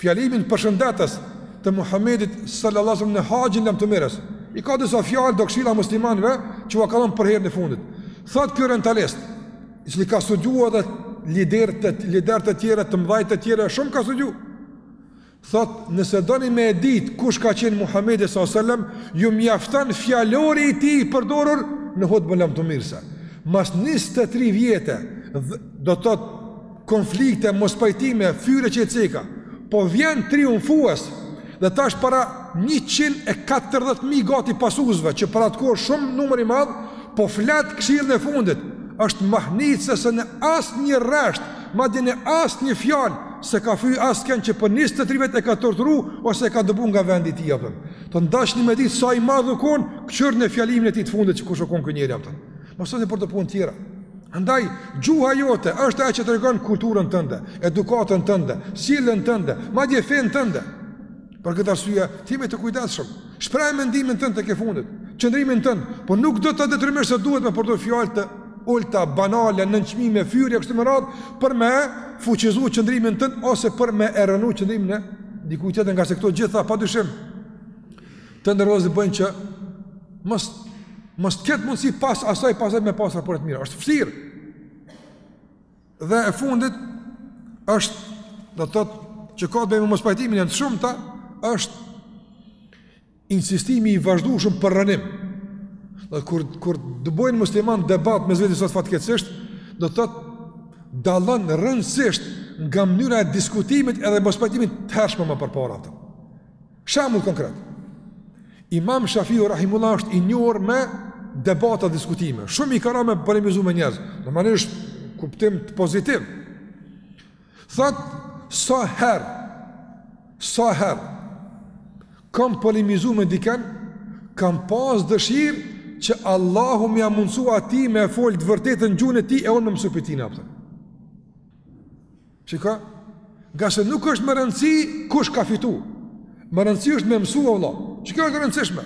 Fjalimin përshëndetës të Muhammedit sallallahu alaihi wasallam në haxhin lamtumirës. I ka disa fjalë do këshilla muslimanëve që ua kallon për herën e fundit. Thotë ky orientalist, i cili ka studiu edhe liderë të, liderë të tjerë të mëdhaj, të tjerë shumë ka studiu. Thotë, nëse doni më e ditë kush ka qenë Muhamedi sallallahu alaihi wasallam, ju mjafton fjalori i tij i përdorur në hutbën lamtumirëse. Mas 23 vjete do të thotë konflikte, mospajtime, fyerje që e ceka, po vjen triumfues dhe tash para 140.000 gati pasuesve që për atë kohë shumë numër i madh, po flet këshillën e fundit, është mahnitëse se në asnjë rresht, madje në asnjë fjalë, s'e ka fy askënd që për 23 vjet e ka torturu, ose e ka dëbu nga vendi i tij, ai po thotë. Në daçni me ditë sa i madh u konë, këqyrne fjalimin e tij të fundit që kush u konë ky njeri, ai po thotë. Mësoni për do punë të tjera. Andaj, gjuha jote është ajo që tregon kulturën tënde, edukatën tënde, sjelljen tënde, madje fenë tënde. Për këtë arsye, të jemi të kujdesshëm. Shprehe mendimin tënd tek e fundit, qëndrimin tënd, por nuk do të thotë detyrimisht se duhet me përdor fjalë të ulta, banale, nënçmime, fyerje kështu me radhë për me e fuqizu qëndrimin tënd ose për me e rrënu qëndrimin e dikujt tjetër, ngase këto të gjitha padyshim Të nervozit bëjnë që mos, mos të ketë mundësi pas asaj pasaj me pas raporte të mira. është vështirë. Dhe e fundit është, do të thotë, që ka të bëjë me mospajtimin janë të shumta, është insistimi i vazhdueshëm për rrënim. Dhe kur, kur të bëjnë musliman debat me zveti sot fatkeqësisht, do të thotë, dallon rrënjësisht nga mënyra e diskutimit edhe mospajtimit të hershme ma përpara apo. Shembull konkret. Imam Shafiu rahimullahu është i njohur me debate diskutime. Shumë u kan me polemizu me njerëz. Normalisht kuptimi pozitiv. Thotë sa herë sa herë kam polemizu me dikën, kam pas dëshirë që Allahu me ia mundësu atij me fol të vërtetën gjuhën e tij e unë me mësu pi tina apo. Shiko, ngase nuk është me rëndësi kush ka fitu. Me rëndësi është me mësu, valla. Çka është e rëndësishme.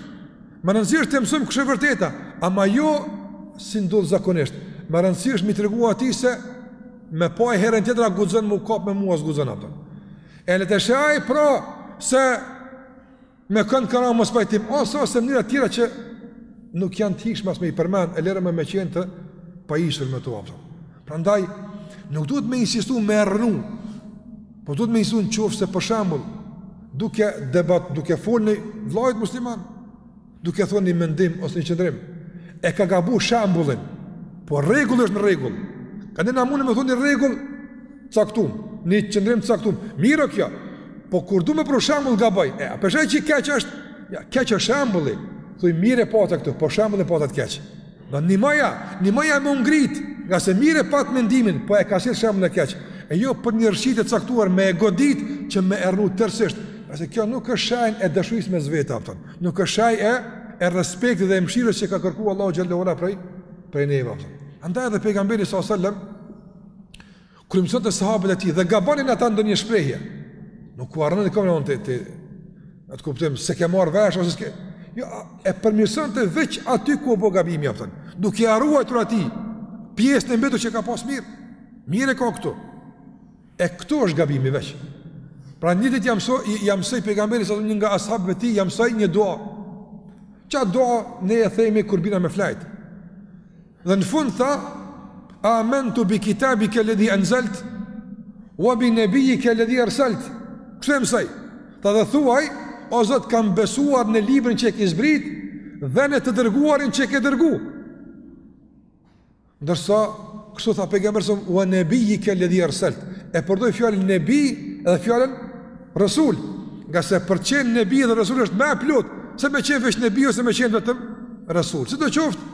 Me rëndësi është të mësojmë ku është e vërteta, ama jo si ndodh zakonisht. Me rëndësi është me i tregu atij se me pa herën tjetër a guxon m'u kap me mu a s'guxon a kupton. E le të sheh ai pra se Me kënd ka mospajtim, ose ose mënyra të tjera që nuk janë të hijshme as me i përmend, e lëre ma me qenë të pajisur me to a kupton. Prandaj, nuk duhet me insistu me rrënu, po duhet me insistu në qoftë se për shembull, duke debat, duke folë një vëlla yt musliman, duke thanë një mendim ose një qëndrim, e ka gabu shembullin, po rregulli është në rregull, ka raste mundet me thanë një rregull, caktum, një qëndrim të caktum. Mirë kjo. Po kur dha për shembull gaboi, e a po sheh që keq është? Ja, keq është shembulli. Thuaj mirë e pate këtu, po shembullin e pate të keq. Duhet me ia, me ia ngrit, ngase mirë e pat mendimin, po e ka sill shembullin e keq. E jo për një rrëshqitje të caktuar me e godit që me e rrënu tërsisht. Ngase kjo nuk është shenjë e dashurisë mes vete, a kupton. nuk është shenjë e, e respektit dhe e mshirës që ka kërku Allah Xhele shanuhu prej, prej neve. A kupton. Andaj edhe pejgamberi s.a.s. Kur i mësonte sahabët e tij dhe gabonin ata ndonjë shprehje. Nuk ua rrënonte krejt në onë të, të, të, të kuptim, se ke marrë vesh, ose s'ke... Jo, e përmirësonte veç aty ku u bo gabimi, a kupton. Duke ia ruajtur atij, pjesën e mbetur që ka pas mirë. Mirë e ka këtu. E këtu është gabimi veç. Pra një ditë ia mësoi, ia mësoi pejgamberi s.a.s. një nga ashabëve të tij, ia mësoi një dua. Atë dua ne e themi kur bina me flejtë. Dhe në fund tha, Amentu bi kitabi ke ledhi enzalt, wa bi nebiji ke ledhi ersalt. Kështu e mësoi. Tha dhe thuaj, o Zot kam besuar në librin që e ke zbrit dhe në të dërguarin që e ke dërgu. Ndërsa, kështu tha pejgamberi wa nebiji ke ledhi ersalt. E përdoj fjalën nebi edhe fjalën resul. Ngase për qenë nebi dhe resul është më e plotë, se me qenë veç nebi ose me qenë vetëm resul. Sido qoftë,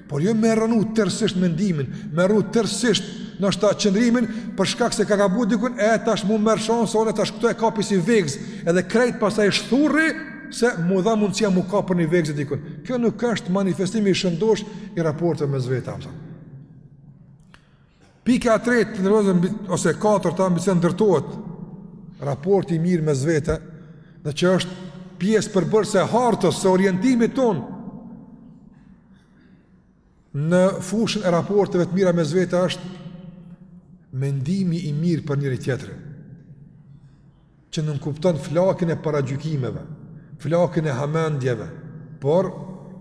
Por jo me rrënu tërësisht mendimin, me rrënu tërësisht ndoshta qëndrimin, për shkak se ka gabu dikun, e tash mu m'erdh shansi, unë tash këto e kapi si vegzë, edhe krejt pastaj shthurri, se mu dha mundësia m'u kap për një vegzë dikun. Kjo nuk është manifestimi i shëndosh i raporteve mes veta, më Pika e tretë, të nderuar, ose e katër, të a'mi si ndërtohet raporti i mirë mes vete, dhe që është pjesë përbërëse e hartës së orientimit tonë, në fushën e raporteve të mira mes vete është mendimi i mirë për njëri-tjetrin. që nënkupton flakjen e paragjykimeve, flakjen e hamendjeve, por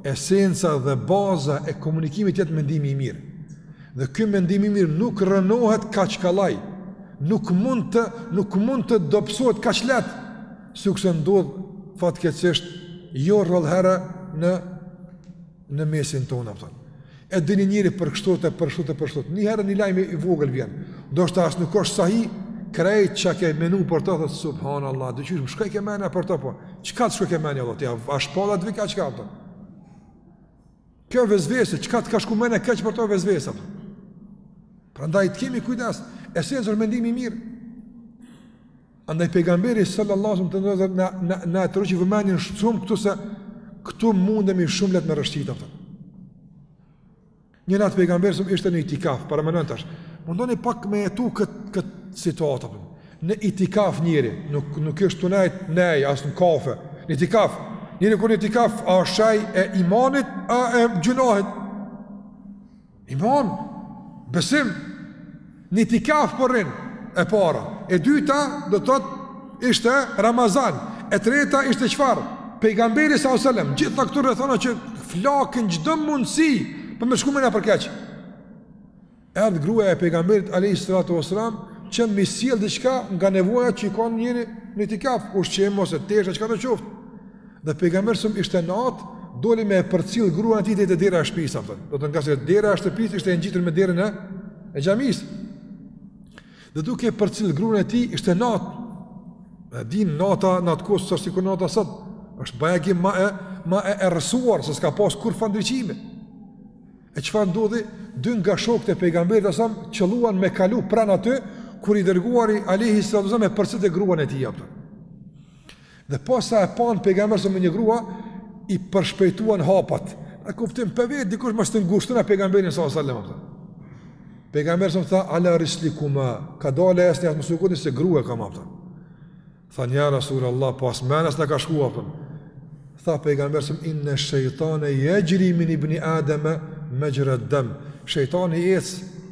esenca dhe baza e komunikimit jetë mendimi i mirë. Dhe ky mendim i mirë nuk rrënohet kaq kallaj, nuk mund të nuk mund të dobësohet kaq lehtë, sikurse ndodh fatkeqësisht jo rrallëherë në në mesin tonë apo. E din njeri për kështu të për kështu të për kështu. Një herë një lajm i vogël vjen. Do thotë as nuk është sahi, krejt çka ke menu për të thot subhanallahu, do të thosh çka ke menu për të po. Çka të shkoi menja Allah, ja as palla të vika çka apo. Kjo vezvese, çka të ka shku menja kaç për të vezvese apo. Prandaj të kemi kujdes, e sjellë mendimi i mirë. Andaj pejgamberi sallallahu alaihi wasallam të nderuar na na na tërhoqi vëmendjen shumë këtu se këtu mundemi shumë lehtë me rrëshqit apo. Një natë pejgamberi sa ishte në itikaf, paramendoni tash. Mundoni pak me jetu kët kët situatë apo. Në itikaf njeri, nuk nuk është tu nejt, as në kafe. Në itikaf, njeri kur në itikaf a shej e imanit a e gjynahit. Iman, besim, n'itikaf po rrin, e para. E dyta, do të thotë, ishte Ramazan. E treta, ishte çfarë? Pejgamberi s.a.s., gjitha këto rrethana që flakin çdo mundësi për me shku menja për keq. Erdh gruja e pejgamberit alejhi salatu ves-selam, që me i sjell diçka nga nevoja që i ka njeri n'itikaf, ushqim ose tesha, çka të qoftë. Dhe pejgamberi alejhi selam ishte natë, doli me e përcjell gruan e tij deri te dera e shtëpisë, apo. Do thotë ngase dera e shtëpisë ishte e ngjitur me derën e e xhamisë. Dhe duke e përcjell gruan e tij ishte natë. Dhe din nata në atë kohë s'është sikur nata sot është bajagi më e më e errësuar se s'ka pas kurrfarë ndriçime. E çfarë ndodhi? Dy nga shokët e pejgamberit alejhi selam qëlluan me kalu pranë aty kur i dërguari alejhi selam e përcjell gruan e tij, apo. Dhe posa e panë pejgamberin alejhi selam me një grua i përshpejtuan hapat. A kuptim për vetë dikush mos ta ngushtojnë pejgamberin sallallahu alaihi wasallam. Pejgamberi alejhi selam tha ala rislikuma, kadalë, asnjë mos u ngutni se grua e kam, a kupton. Thanë ja Resulallah, po as menja s'na ka shkuar. Tha pejgamberi alejhi selam inna shaytana yajri min ibni adama majra ad-dam. Shejtani ec,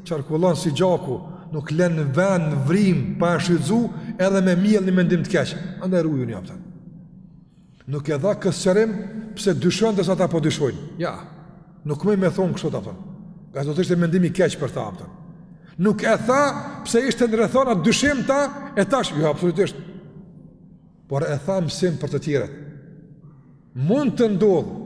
qarkullon si gjaku, nuk lën vend vrimë pa e shfrytzu edhe me mjell një mendim të keq. Andaj rujuni, a kupton. Nuk e dha këtë sqarim pse dyshonte se ata po dyshojnë. Ja, nuk bon me thonë kështu, a kupton. Ngase do të ishte mendim i keq për ta, a kupton. Nuk e tha pse ishte në rrethana të dyshimta e tash. Jo, absolutisht. Por e tha mësim për të tjerët. Mund të ndodhë,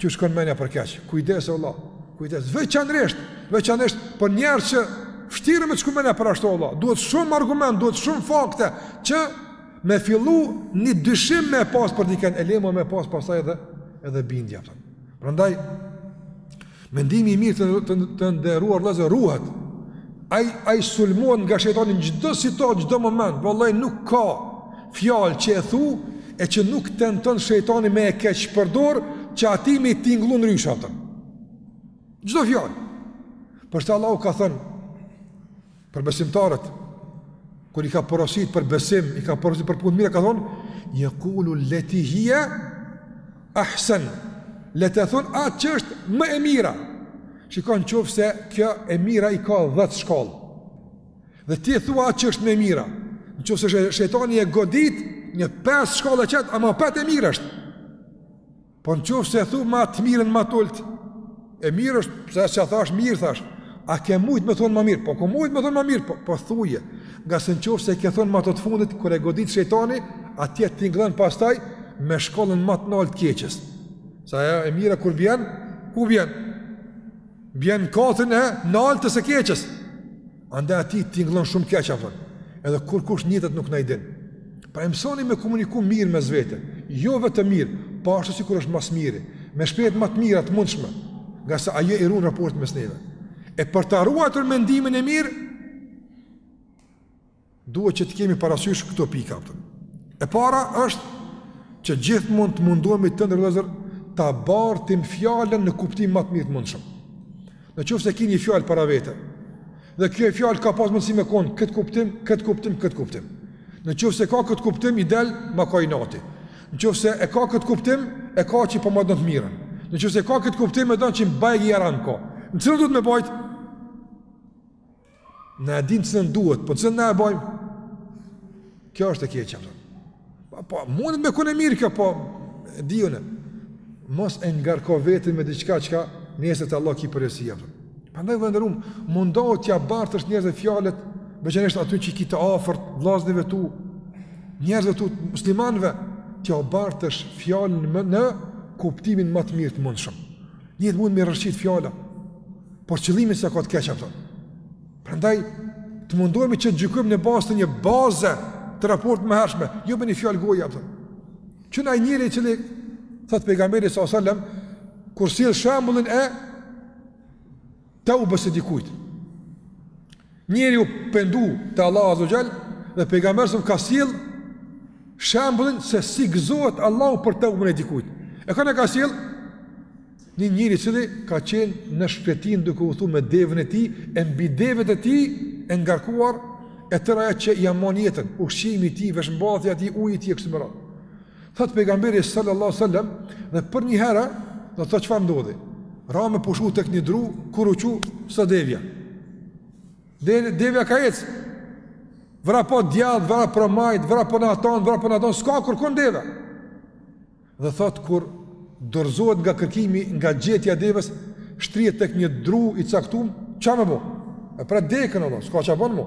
që shkon menja për keq, kujdes vlla, kujdes, veçanërisht, veçanërisht për njerëz që fshtirë me të shku menja për ashtu vlla, duhet shumë argument, duhet shumë fakte, që me fillu një dyshim me pas për dikën, e le ma me pas pastaj edhe, edhe bindje, a kupton. Prandaj, Mendimi i mirë të, të, të nderuar vllezër ruhet. Ai ai sulmohet nga shejtani në çdo situatë, çdo moment. Vallahi nuk ka fjalë që e thu e që nuk tenton shejtani me e keqpërdor që atij me i tingllu ndryshe, a kupton. Çdo fjalë. Për qata Allahu ka thënë, Për besimtarët, kur i ka porosit për besim, i ka porosit për punë të mira, ka thonë, jekulu leti hije ahsen, le të thonë atë që është më e mira, shikon, në qofë se kjo e mira i ka dhetë shkallë, dhe ti e thua atë që është më e mira, në qofë se shejtani e godit, një pesë shkallë e qet, ama apet e mira është, Po në qofë se thu ma të mirën ma të ullët, e mirë është, se çka thash, mirë thash, a ke mujtë me thonë ma mirë, po kum mujtë me thonë ma mirë, po, po thuje, ngase në qofë se ke thonë ma atë të fundit, kur e godit shejtani, atij i tingllon pastaj, me shkallën ma të naltë të keqes. Se e, e mira kur bjen, ku bjen? Bjen n'katin e naltë të keqes. Andaj atij i tingllon shumë keq apo. Edhe kurkush nijetet nuk na i din. Pra mësoni me komuniku mirë mes vete, jo vetëm mirë, po ashtu sikur është ma s'miri, me shprehjet më të mira të mundshme, ngase ajo i run raportet mes neve. E për ta ruajtur mendimin e mirë, Duhet që të kemi parasysh këto pika. E para është që gjithmonë të mundohemi tendos ta bartim fjalën në kuptim ma të mirë të mundshëm. Në qoftë se ki ni fjalë para vete, dhe kjo fjalë ka pas mundësi me kon kët kuptim, kët kuptim, kët kuptim. Në qoftë se ka kët kuptim i del ma ka inati. Në qoftë se e ka kët kuptim, e ka që po ma don të mirën. Në qoftë se ka kët kuptim e don që bajë garaz ka. Në cilin duhet me bajtë? Na e dimë cilën duhet, po cilën na e bajmë? Kjo është e keqja. Po, po mundet me konë mirë kjo, po di unë. Mos e ngarko veten me diçka çka nesër te Allahu ki përgjegjësi me jepë. Prandaj i nderum, mundohu t'ja bartësh njerëzve fjalët, veçanisht atyre që ki të afërt, vllaznive tu, njerëzve tu, muslimanve, t'jau bartësh fjalën në kuptimin ma të mirë të mundshëm. Njerit mund me rrëshqit fjala, por qëllimin se ka të keqa përta. Përndaj, të mundohemi që të gjykojmë në bazë të një baze të raporteve hershme, jo me një fjalë goje apo. Qe ai njeri i cili, thotë pejgamberi s.a.s. Kur sjell shembullin e Teubes së dikujt. Njeri u pendu te Allahu azze ue xhel dhe pejgamberi s.a.s. ka sjell shembullin se si gëzohet Allahu për teuben e dikujt. E ka na ka sjell një njeri i cili ka qenë në shkretinë duke udhtu me deven e tij, e mbi devet e tij e ngarkuar e tëra ajo që ia mban jetën, ushqimi i tij, veshmbathja e tij, uji i tij e kështu me radhë. Thot pejgamberi sallallahu alaihi wasallam, dhe për një herë, do të thotë çfarë ndodhi? Ra me pushu tek një dru, kur u çu së devja. Dhe devja ka ec. Vrapo djathtë, vrapo majtë, vrapo n'at anë, vrapo n'at anë, s'ka kurkund devja. Dhe thot kur dorzohet nga kërkimi, nga gjetja e deves, shtrihet tek një dru i caktuar, ça me bo? E pret dekën apo, s'ka ça bon mo.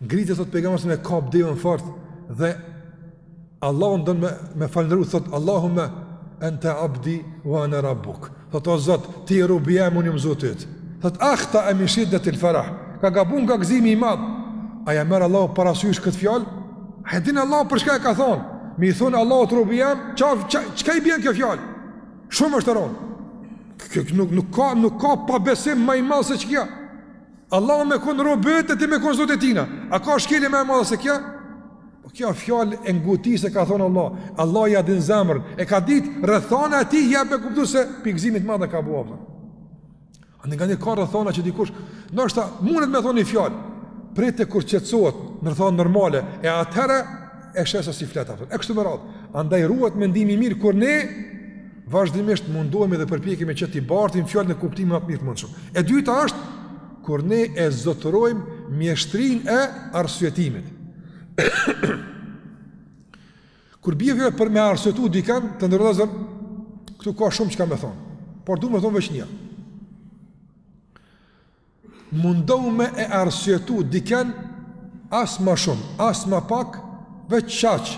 Ngritet thot pejgamberi me kap deven fort dhe Allahun don me e falënderu thot Allahumma anta abdi wa ana rabbuk. Thot o Zot, ti je robi jem unë jam Zoti yt. Thot akhta'a min shiddat al farah. Ka gabu nga gëzimi i madh. A ja merr Allahu parasysh këtë fjalë? A e din Allahu për çka e ka thonë? Me i thonë Allahut robi jem, çka i bjen kjo fjalë? Shumë është e rondë. Kjo nuk, nuk ka, nuk ka pabesim ma i madh se qekjo. Allahu me kon rob yt e ti me kon zoti i tina A ka shkelje ma e madhe se kjo? Po kjo fjalë e nguti s'e ka thonë Allah Allahu ja din zemrën E ka ditë rrethanën e tij jap me kuptu se pi gëzimit madh e ka bo apo A nganjëherë ka rrethana që dikush ndoshta mundet me thonë një fjalë Prite kur qetësohet në rrethana normale E atëherë e sheh se si flet, a kupton. E kështu me radhë. Andaj ruhet mendimi i mirë kur ne vazhdimisht mundohemi dhe përpjekemi që të bartim fjalën në kuptimin më të mirë të mundshëm. E dyta është kur ne e zotërojmë mjeshtrinë e arsyetimit. kur bie fjala për me arsyetu dikan, të nderum vllazën, këtu ka shumë çka me thon. Por du me thon veç një. Mundohu me e arsyetu dikën as ma shumë, as ma pak, veç qaq,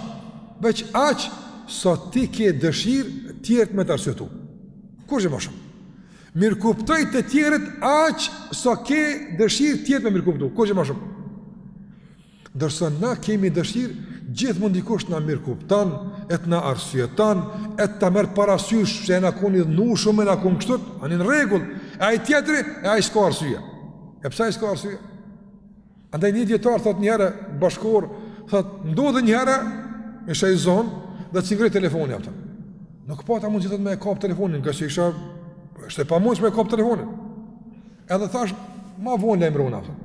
veç aq sa ti ke dëshirë tjerët me të arsyetu. Kurgjo ma shumë. Mirëkuptoj të tjerët aq sa ke dëshirë tjerët me mirëkuptu. Kurgjo ma shumë. Ndërsa na kemi dëshirë gjithmonë dikush të na mirëkupton, e të na arsyeton, e të ta merr parasysh se na koni dhënushëm, na kon kështu, ani në rregull. E ai tjetri, e ai s'ka arsye. E pse ai s'ka arsye? Andaj një dijetar thot një herë bashkëkohor, thot ndodhi një herë isha i zonë dhe cingroi telefoni, a kupton. Nuk pata mundësi, thot, me kap telefonin, ngase isha është e pamundshme me kap telefonin. Edhe thash, ma vonë lajmërona, a kupton.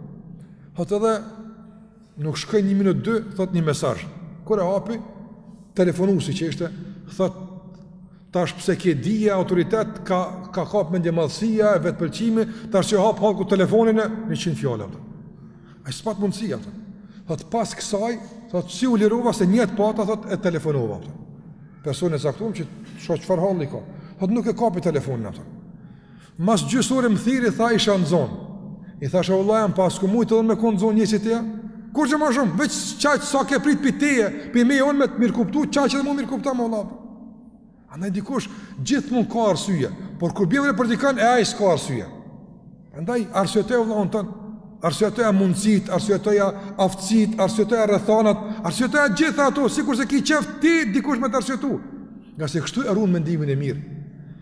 Thot edhe, nuk shkoi një minutë dy, thot një mesazh. Kur e hapi, telefonusi që ishte, thot, tash pse ke dije, autoritet, ka, ka kap mendjemadhësia e vetëpëlqimi, tash s'ja hap hallkut telefonin e, njëqind fjallë, thot. Ai s'pat mundësi, a kupton. Thot, pas kësaj, thot, si u lirova se nijet pata, thot, e telefonova, thot. Personin e caktum që shoh çfarë halli ka. Thot, nuk e kapi telefonin, thot. Mas gjysë ore më thiri tha isha i zonë. I thashë o vëlla jem, po a s'kom mujtë edhe me konë i zonë një si teja? Kurgjo ma shumë, veç qaqë sa ke prit për teje, për me unë me të mirëkuptu, qaqë edhe mu mirëkuptomë, vëlla jem. A ne dikush gjithmonë ka arsye, por kur bjevre për dikan e ai s'ka arsye. Andaj, arsyetoje vëllaun tënd, arsyetoje mundësitë, arsyetoje aftësitë, arsyetoje rrethanat, arsyetoje gjitha ato, sikurse ki qef ti dikush me të arsyetu. Ngase kështu e run mendimin e mirë.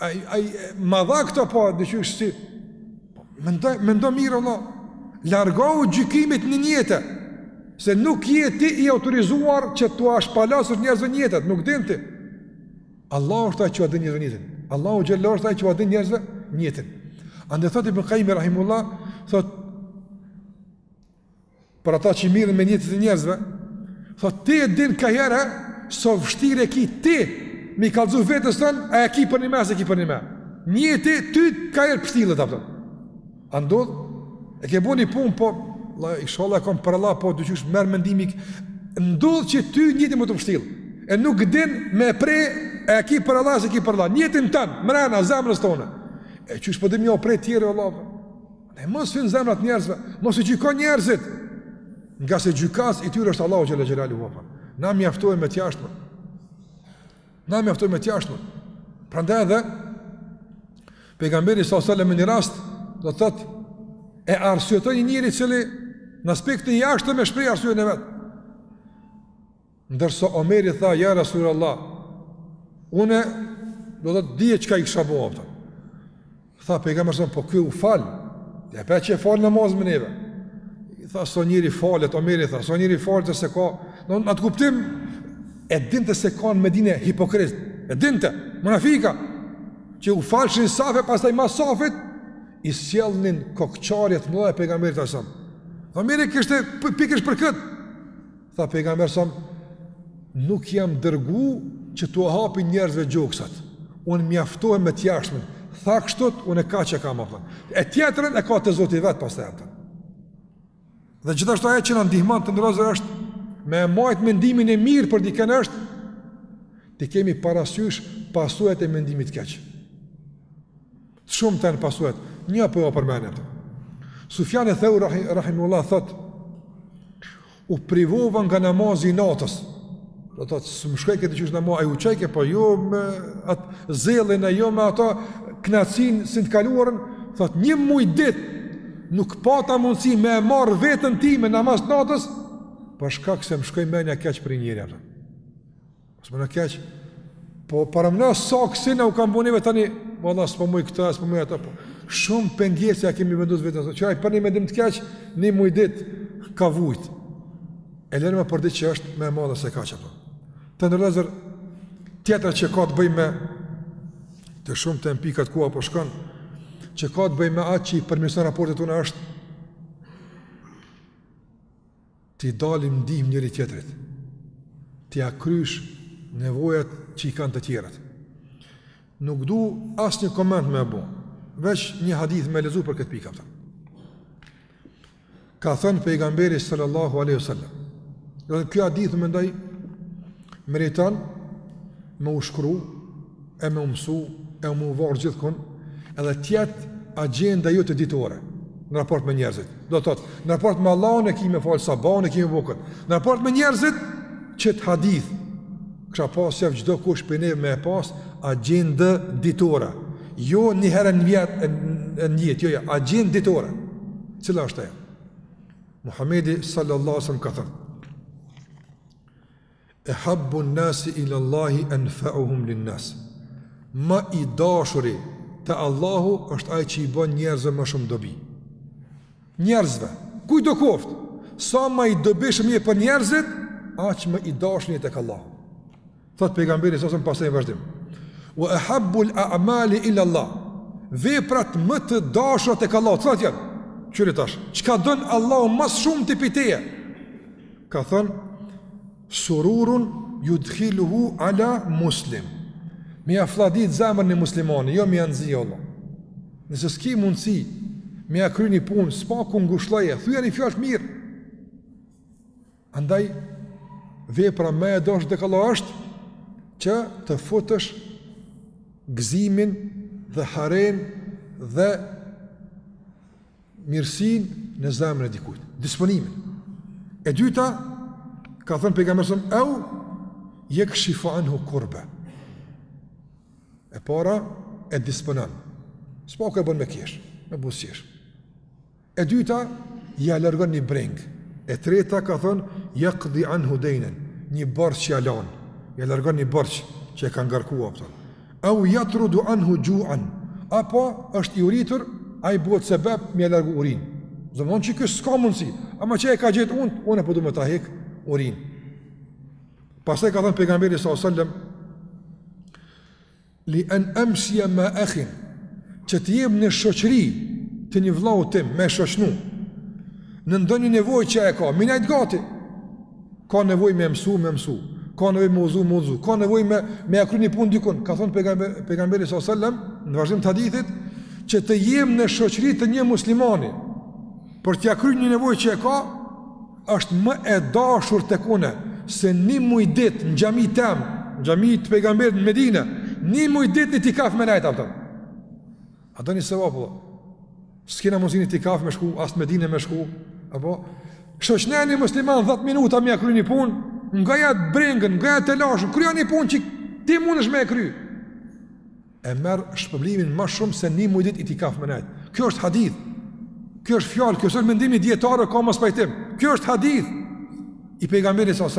Ai ai ma tha këto po dëgjoj si mendo mendo mirë, vlla. Largohu gjykimit në nijete se nuk je ti i autorizuar që t'ua shpalos njerëzve nijetet, nuk din ti. Allahu është ai që ua din njerëzve nijetet. Allahu xhallahu është ai që ua din njerëzve nijetet. Andaj thotë Ibn Qayyim rahimehullah, thotë për ata që merren me nijete të njerëzve, thot, ti e din ka herë sa vështire ki ti, me i kallëzu vetes tënde, a e ki përnime, s'e ki përnime. Nijeti ty ka herë pështillet, a kupton. A ndodh, e ke bo një punë, po, vlla, inshallah e kom për Allah, po, diqysh merr mendimi, ndodh që ty nijeti me t'u pështjellë, e nuk din me pre, e ki për Allah, s'e ki për Allah, nijetin tënd, mrena, zemrës tonde, e qysh po don me ja pre tjerve, vlla, për. E mos ua fyen zemrat njerëzve, mos i gjykon njerëzit. Nga se gjykas i tyre është Allahu xhele xhelaluhu. Na mjaftojmë me të jashtëm. Na mjaftojmë me të jashtëm. Prandaj edhe pejgamberi asselam në një rast do të thotë e arsyetoi një njeri i cili në aspektin e jashtëm e shpreh arsyen e vet. Ndërsa Omeri tha, ja Rasulullah, Allah, une, do ta dije çka i kisha bo, apëta. Tha, pejgamberi, po ky u fal, dhe pe që e falë në mazë më neve. Tha, sa njeri falet, Omeri tha, sa njeri falet se ka, në atë kuptim, e dinte se ka në Medine hipokritë, e dinte, munafikë, që u falshin në saf e pastaj mas safit, i sjellnin kokëçarjet më të mëdha pejgamberit asëm. Omeri kishte pikësh për këtë, Tha pejgamberi sa nuk jam dërgu që t'u hapi njerëzve gjoksat. Unë mjaftohem me të jashtmen. Tha kështu, unë e kaq e kam apëtën. E tjetrën e ka te Zoti vetë pastaj apëtën. Dhe gjithashtu ajo që na ndihmon të nderuar vëllezër është me e majt mendimin e mirë për dikën është t'i kemi parasysh pasojat e mendimit të keq. Shumë janë pasojat, një po jua përmendi. Sufjan eth-Theuri rahimehullah thotë, U privova nga namazi i natës. Do të thotë, s'më shkojke qysh në namaz, ai u çojke, po jo me atë zellin e jo me atë knaqsinë si të kaluarën, thotë, një muj dit, nuk pata mundësi me e marr veten time në namaz të natës, për shkak se më shkoi menja keq për njeri, apëton. Mos meno keq. Po paramendo sa kësi na u kanë bo neve tani, valla s'po muj këtë, s'po muj atë po. Shumë pengesa ia kemi vendosur vetes se qaj për një mendim të keq, një muj ditë ka vujt. E lëre më për diç që është më e madhe se kaq apo. Të nderuar vëllezër, tjetër që ka të bëjë me te shumë te pikat ku apo shkon, që ka të bëjë me atë që i përmirëson raportet tona është T'i dalim në ndihmë njëri-tjetrit, t'ia kryjsh nevojat që i kanë të tjerët. Nuk du asnjë koment me bo, veç një hadith me lexu për këtë pikë apëta. Ka thënë pejgamberi sallallahu aleyhu sallam, dhe ky hadith mendoj meriton me u shkru e me u mësu, e me u var gjithkun, edhe të jetë agjenda jote ditore, në raport me njerëzit. Do të thotë, në raport me Allahun e ki me fal sabahun, e ki me bo këtë. Në raport me njerëzit, qëtë hadith, kisha pas qejf çdokush prej neve me e pas, agjendë ditore. Jo një herë në vjetë, në vjetë, jo, jo, agjendë ditore. Cila është ajo? Muhammedi sallallahu sallam ka thënë. Ehabbu nasi ila Allahi enfa'uhum lin nas. Ma i dashuri te Allahu është ai që i bën njerëzve më shumë dobi. Njerëzve, kujt do koft? Sa më i dobishëm je për njerëzit, aq më i dashur je tek Allahu. Thot pejgamberi s.a.s. pastaj në vazhdim. Wa ahabbu al-a'mali ila Allah. Veprat më të dashura tek Allahu, thot, janë. Qyre tash, çka don Allahu ma s'shumti pi teje? Ka thënë, sururun judkhiluhu ala muslim. Mia fladit zemrën një muslimani, jo mia nxi, o vlla. Nëse s'ki mundësi, mia kry një punë, s'paku ngushlloje, thuja një fjalë të mirë. Andaj, vepra ma e dashtë tek Allahu është, që të futësh gëzimin dhe haren dhe mirësinë në zemrën e dikujt, disponimin. E dyta, ka thënë pejgamberi s.a.s. au yakshifu anhu kurba. E para e disponon. S'paku e bën me kesh, me buzëqesh. E dyta, ja largon një breng. E treta ka thënë yaqdi anhu daynan, një borxh që ja lan. Ja largon një borxh që e ka ngarku, a kupton? Au yatrudu anhu ju'an. Apo është i uritur, ai bëhet sebeb mia largu urinë. Domethënë që ky s'ka mundsi, ama që e ka gjetë unë, unë po du me ta hek urin. Pastaj ka thënë pejgamberi s.a.s. li an amshia ma'a akhin që të jem në shoqëri të një vllau tim me e shoqnu në ndonjë nevojë që e ka, mi nejt gati. Ka nevojë me mësu, me mësu. Ka nevojë me udhzu, me udhzu. Ka nevojë me me ia kry një punë dikun. Ka thënë pejgamber, pejgamberi s.a.s. në vazhdim të hadithit që të jem në shoqëri të një muslimani për t'ia kryer një nevojë që e ka është më e dashur tek unë se një muj dit në xhami tem, në xhami të pejgamberit në Medinë, një muj dit n'itikaf me nejt, a kupton? A doni sevap, vlla? S'kena mundësi n'itikaf me shku, as Medine me shku, apo? Shoqne një musliman, 10 minuta me ia kry një pun, ngoja brengën, ngoja telashen, kryja një pun që ti mundesh me e kry. E merr shpëblimin ma shumë se një muj dit itikaf me nejtë. Kjo është hadith, kjo është fjalë, kjo është mendim i dijetarëve, ka mospajtim. Kjo është hadith i pejgamberit s.a.s.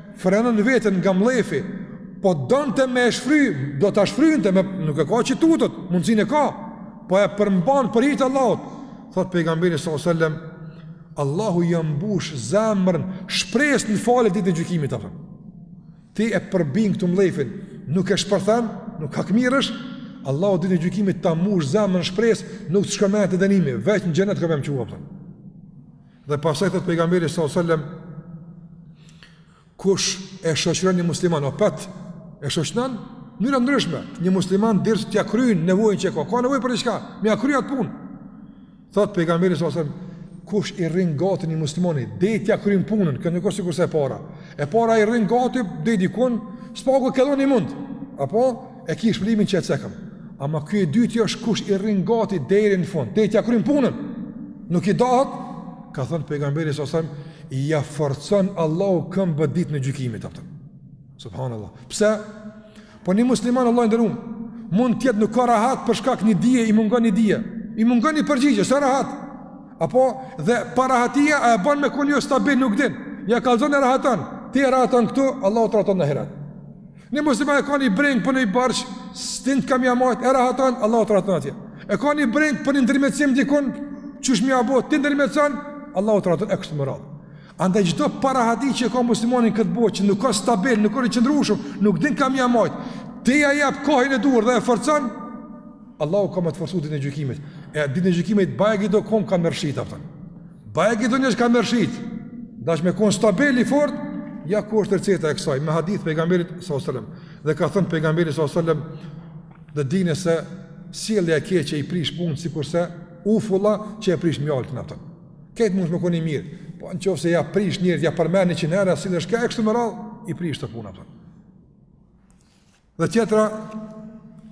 frenon veten nga mllefi, po donte me e shfry, do ta shfrynte me nuk e ka që tutet, mundsinë e ka, po e përmban për hir të Allahut. Thot pejgamberi sallallahu alajhi wasallam, Allahu ja mbush zemrën shpresë në falje ditë të gjykimit apo. Ti e përbin këtë mllefin, nuk e shpërthen, nuk hakmirresh, Allahu ditë të gjykimit ta mbush zemrën shpresë, nuk të shkon mendja te dënimi, veç në xhenet ka me m'çu, a kupton? Dhe pastaj thot pejgamberi sallallahu alaihi wasallam kush e shoqëron një musliman apet e shoqëron mënyra ndryshme një musliman deri t'ia kryen nevojën që ka ka nevojë për diçka me ia kry atë punë thot pejgamberi sallallahu alaihi wasallam kush i rrin gati një muslimani deri t'ia kryen punën kjo nuk osht sikurse e para e para i rrin gati deri dikun sa pak qëllon i mund apo E ki shpërblimin që e cekëm. Ama kjo e dyta është kush i rrin gati deri në fund, deri t'ja kryn punën. Nuk i dahet, ka thënë pejgamberi s.a.s., ia forcon Allahu këmbët ditën e gjykimit, a kupton. Subhanallah. Pse? Po një musliman Allah i ndërun, mund tjetë nuk ka rahat për shkak një dije, i mungon një dije, i mungon një përgjigje, s'ë rahat. Apo, dhe parahatia e bën me kon jo stabil nuk din, ja kallzon e rahaton, ti e rahaton këtu, Allah të rahaton në ahiret. Një musliman e ka një brengë për një borxh, s'din te kah me ia majt, e rahaton, Allahu të rahaton atje. E ka një brengë për një ndërmjetësim dikun, qysh me ia bo ti ndërmjetëson, Allahu të rahaton e kështu me radhë. Andaj çdo parahati që e ka muslimani këtë botë që nuk o stabil, nuk o i qëndrueshëm, nuk din kah me ia majt. Ti ja jep kohën e duhur dhe e forcon. Allahu ka me të forcu ditën e gjykimit. E ditën e gjykimit bajagi do kom kanë me rrëshqit a kupton. Bajagi do njerëz kanë me rrëshqit, dashte me konë stabil i fort, ja ku është receta e kësaj, me hadith pejgamberit s.a.s. Dhe ka thënë pejgamberi s.a.s. dhe dine se sjellja e keqe i prish punët, sikurse ufulla që e prish mjaltin a kupton. Krejt mund me konë i mirë, po në qofë se ja prish njerit, ja përmen një qind herë, a si është ka e kështu me radhë, i prishet puna, a kupton. Dhe tjetra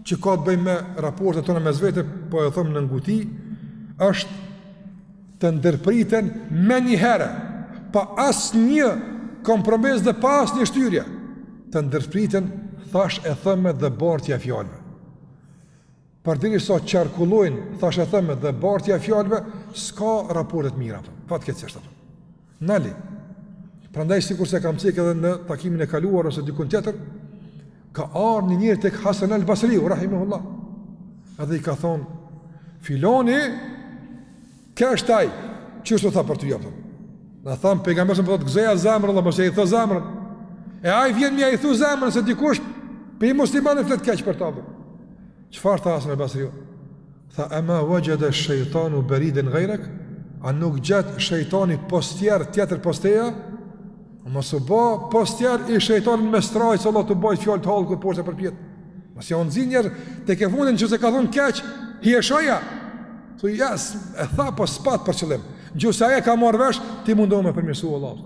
që ka të bëjë me raportet tona mes veti, po e them në nguti, është të ndërpriten menjëherë, pa asnjë kompromis dhe pa asnjë shtyrje, të ndërpriten thashethemet dhe bartja e fjalëve. Përderisa qarkullojnë thashethemet dhe bartja e fjalëve, s'ka raporte të mira, fatkeqësisht. Nali. Prandaj sikurse kam cek edhe në takimin e kaluar ose dikun tjetër, ka ardhur një njeri tek Hasan al-Basri, rahimahullah. Edhe i ka thonë filoni Kështu e ai kështu tha për ty a kupton? Na tha pejgamberi po thotë gëzoja zemrën dhe mos ia thy zemrën. E ai vjen me ia thy zemrën se dikush pi muslimanëve flet keq për ta. Çfarë tha Hasan al-Basri? Tha ama wajada ash-shaytanu baridan ghayrak? A nuk gjet shejtani postier tjetër pos teje? Mos u bë postier i shejtanit mos të rrejë se Allah të bajt fjalë të hallkut poshtë përpjetë. Mos ja nxin njerit tek e fundit në qoftë se ka thon keq, hijeshoja. Thuj s'e tha po spat për qëllim. Nëse ai e ka marr vesh ti mundohu me përmirësu Allah.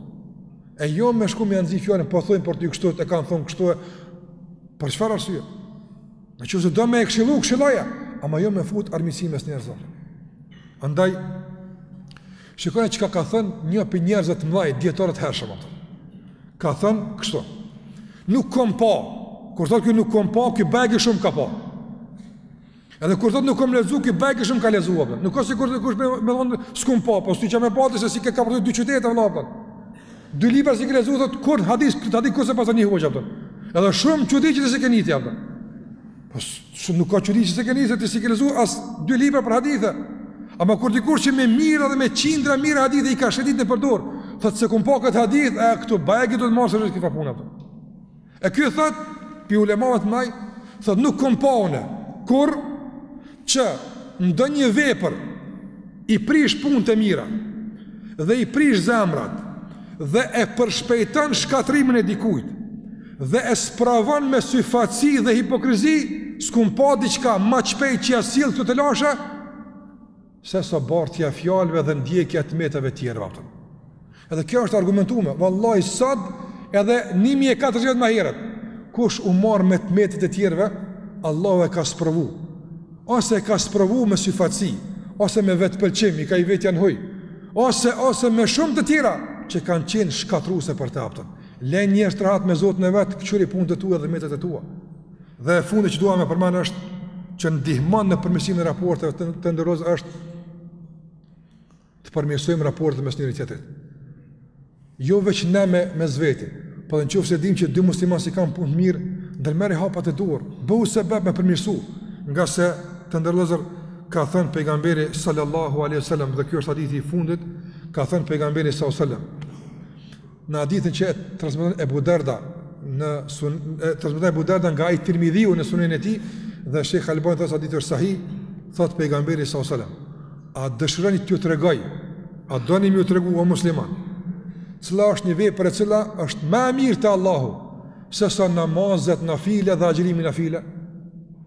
E jo me shku me nxin fjalën po thojnë për ty kështu të kanë thon kështu. Për çfarë arsye? Në qoftë se do me e këshilu, këshiloja, ama jo me fut armiqësi mes njerëzve. Andaj, Shikoni çka ka thënë një prej njerëzve të mëdhenj dijetarë të hershëm atë. Ka thënë kështu. Nuk kom pa. Kur thotë ky nuk kom pa, ky bajagi shumë ka pa. Edhe kur thotë nuk kom lexu, ky bajagi shumë ka lexuar. Nuk ka sikur të kush me thon s'kom pa, po s'ki çka me pa se s'i ke kapur dy qytete vëllapën. Dy libra s'i ke lexu thotë kur hadis, këtë hadis kurrë s'e pasoni hoqja atë. Edhe shumë çudi që ti s'e ke ni ti atë. Po nuk ka çudi që s'e ke ni se ti s'i ke lexu as dy libra për hadithe. Ama kur dikush që me mijëra dhe me qindra mijëra hadithe i ka shetit nëpër dorë, thotë s'e kom pa këtë hadith, e këtu bajagi do të marrë së rështë këta puna. Për. E ky thotë, pi ulemave t'mdhaj, thotë nuk kom pa une, kurrë që ndonjë vepër i prish punët e mira dhe i prish zemrat dhe e përshpejton shkatrimin e dikujt dhe e sprovon me syfaqësi dhe hipokrizi, s'kom pa diçka ma shpejt që ia sjell këto të lasha se sa bartja e fjalëve dhe ndjekja e t'metave të tjerëve. Edhe kjo është argumentuar, vallahi sot edhe 1400 më herët. Kush u marr me të metat e tjerëve, Allahu e ka sprovu. Ose e ka sprovu me syfaqësi, ose me vetpëlqim, i ka hi vetja në huj. Ose ose me shumë të tjera që kanë qenë shkatruese për të haptën. Le njerëzit rahat me Zotin e vet, këqyri punët e tua dhe t'metat e tua. Dhe e fundit që dua me përmend është që ndihmon në përmirësimin e raporteve të nderuar vllezër është të përmirësojmë raportet mes njëri tjetrit. Jo veç ne mes veti, po dhe në qoftë se dimë që dy muslimanë s'i kanë punët mirë, ndërmerri hapat e duhur, bëhu sebep me përmirësu, ngase të nderuar vllezër ka thënë pejgamberi sallallahu alaihi wasallam dhe ky është hadithi i fundit, ka thënë pejgamberi sallallahu alaihi wasallam. Në hadithin që transmeton Ebu Darda në sun e transmeton Ebu Darda nga ai Tirmidhiu në sunenin e tij dhe Sheikh Albani thotë se hadithi është sahih, thotë pejgamberi sallallahu alaihi wasallam. A dëshironi t'ju tregoj? A doni m'ju tregu o muslimanë? Cila është një vepër e cila është më e mirë te Allahu se sa namazet nafile dhe agjërimi nafile?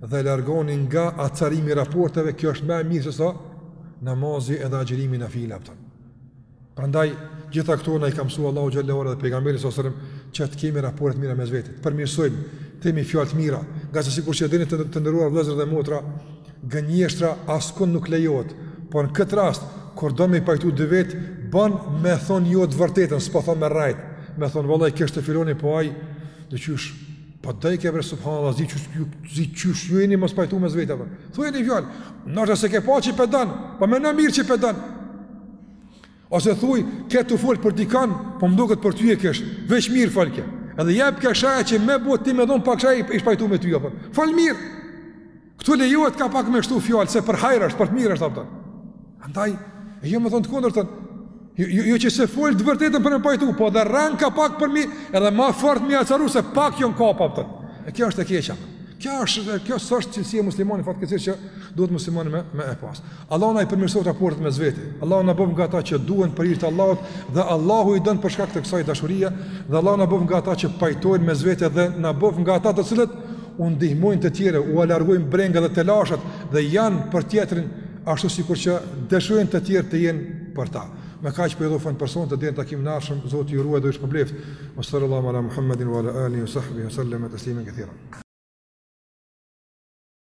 dhe largimi nga acarimi i raporteve, kjo është më e mirë se sa namazi edhe agjërimi nafile pëtën. Prandaj, gjitha këto na i ka msu Allahu xhelle ve ala dhe pejgamberi sa selam që të kemi raporet mira me zvetit, përmirësojmë, të kemi fjalët e mira, ngase sikur që e dini të, të nderuar vllezër dhe motra, gënjeshtra askund nuk lejohet, por në këtë rast, kur do me i pajtu dy vetë, ban me thonë jo të vërtetën, s'po thonë me rrejtë, me thonë vallahi kesh te filani, po ai, dhe qysh, Po dai ke bre subhanallahu zi qysh ju zi qysh ju jeni mos pajtu mes veti apo. Thuaj një fjalë. Ndoshta s'e ke pa qi po t'don, po meno mirë qi po t'don. Ose thuaj ke tu fol për dikën, po më duket për ty e kish. Veç mirë folke. Edhe jep ke shaja që me bo ti me dhon pak shenj ish pajtu me ty apo. Fol mirë. Këtu lejohet ka pak me shtu fjalë se për hajër është, për të mirë është apo ta. Andaj, e jo me thonë të kundërtën. Jo, jo që se fol të vërtetën për me pajtu, po edhe rren ka pak për mi, edhe ma fort mi acaru se pak jo në kap atë. E kjo është e keqa. Kjo, kjo s'është cilësi e muslimonit fatkeqësisht që duhet muslimoni me, me e pas. Allahu na i përmirësoftë raportet mes vete. Allahu na bëftë nga ata që duhen për hir të Allahut dhe Allahu i don për shkak të kësaj dashurie dhe Allahu na bëftë nga ata që pajtojnë mes vete dhe na bëftë nga ata të cilët u ndihmojnë të tjerëve, ua largojnë brengat dhe telashet dhe janë për tjetrin ashtu sikur që dëshirojnë të tjerët të jenë për ta. Me kaq po i japim fund për sot, deri në takimin e ardhshëm, Zoti ju ruajt dhe ju shpërbleftë. Sallallahu ala Muhammedin wa ala alihi wa sahbihi wa sallam tasliman kathira.